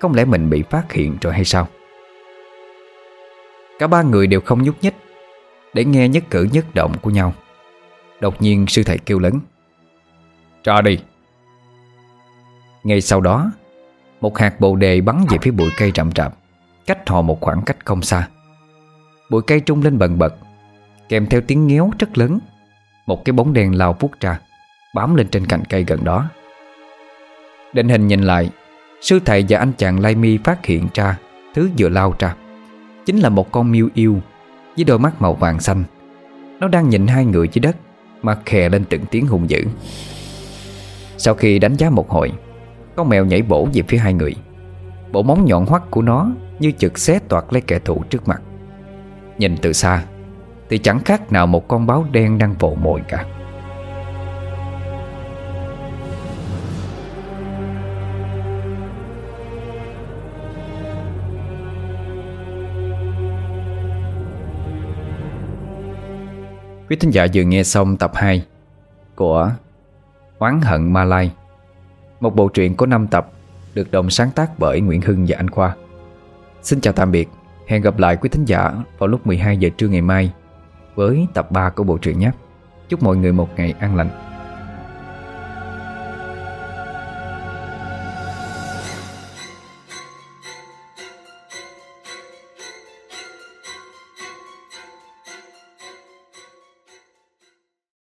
Không lẽ mình bị phát hiện rồi hay sao? Cả ba người đều không nhúc nhích, Để nghe nhất cử nhất động của nhau. Đột nhiên sư thầy kêu lớn Ra đi. Ngay sau đó, Một hạt bồ đề bắn về phía bụi cây rậm rạp, Cách họ một khoảng cách không xa. Bụi cây trung lên bần bật, Kèm theo tiếng ngéo rất lớn, Một cái bóng đèn lao vút ra, Bám lên trên cành cây gần đó. Định hình nhìn lại, Sư thầy và anh chàng Lai Mi phát hiện ra Thứ vừa lao ra. Chính là một con miêu yêu, Với đôi mắt màu vàng xanh. Nó đang nhìn hai người dưới đất, Mà khè lên từng tiếng hung dữ. Sau khi đánh giá một hồi, Con mèo nhảy bổ về phía hai người. Bộ móng nhọn hoắt của nó Như chực xé toạc lấy kẻ thù trước mặt. Nhìn từ xa, Thì chẳng khác nào một con báo đen đang vồ mồi cả. Quý thính giả vừa nghe xong tập 2 Của Oán hận Malai Một bộ truyện có 5 tập, Được đồng sáng tác bởi Nguyễn Hưng và Anh Khoa. Xin chào tạm biệt. Hẹn gặp lại quý thính giả vào lúc 12 giờ trưa ngày mai Với tập 3 của bộ truyện nhé. Chúc mọi người một ngày an lành.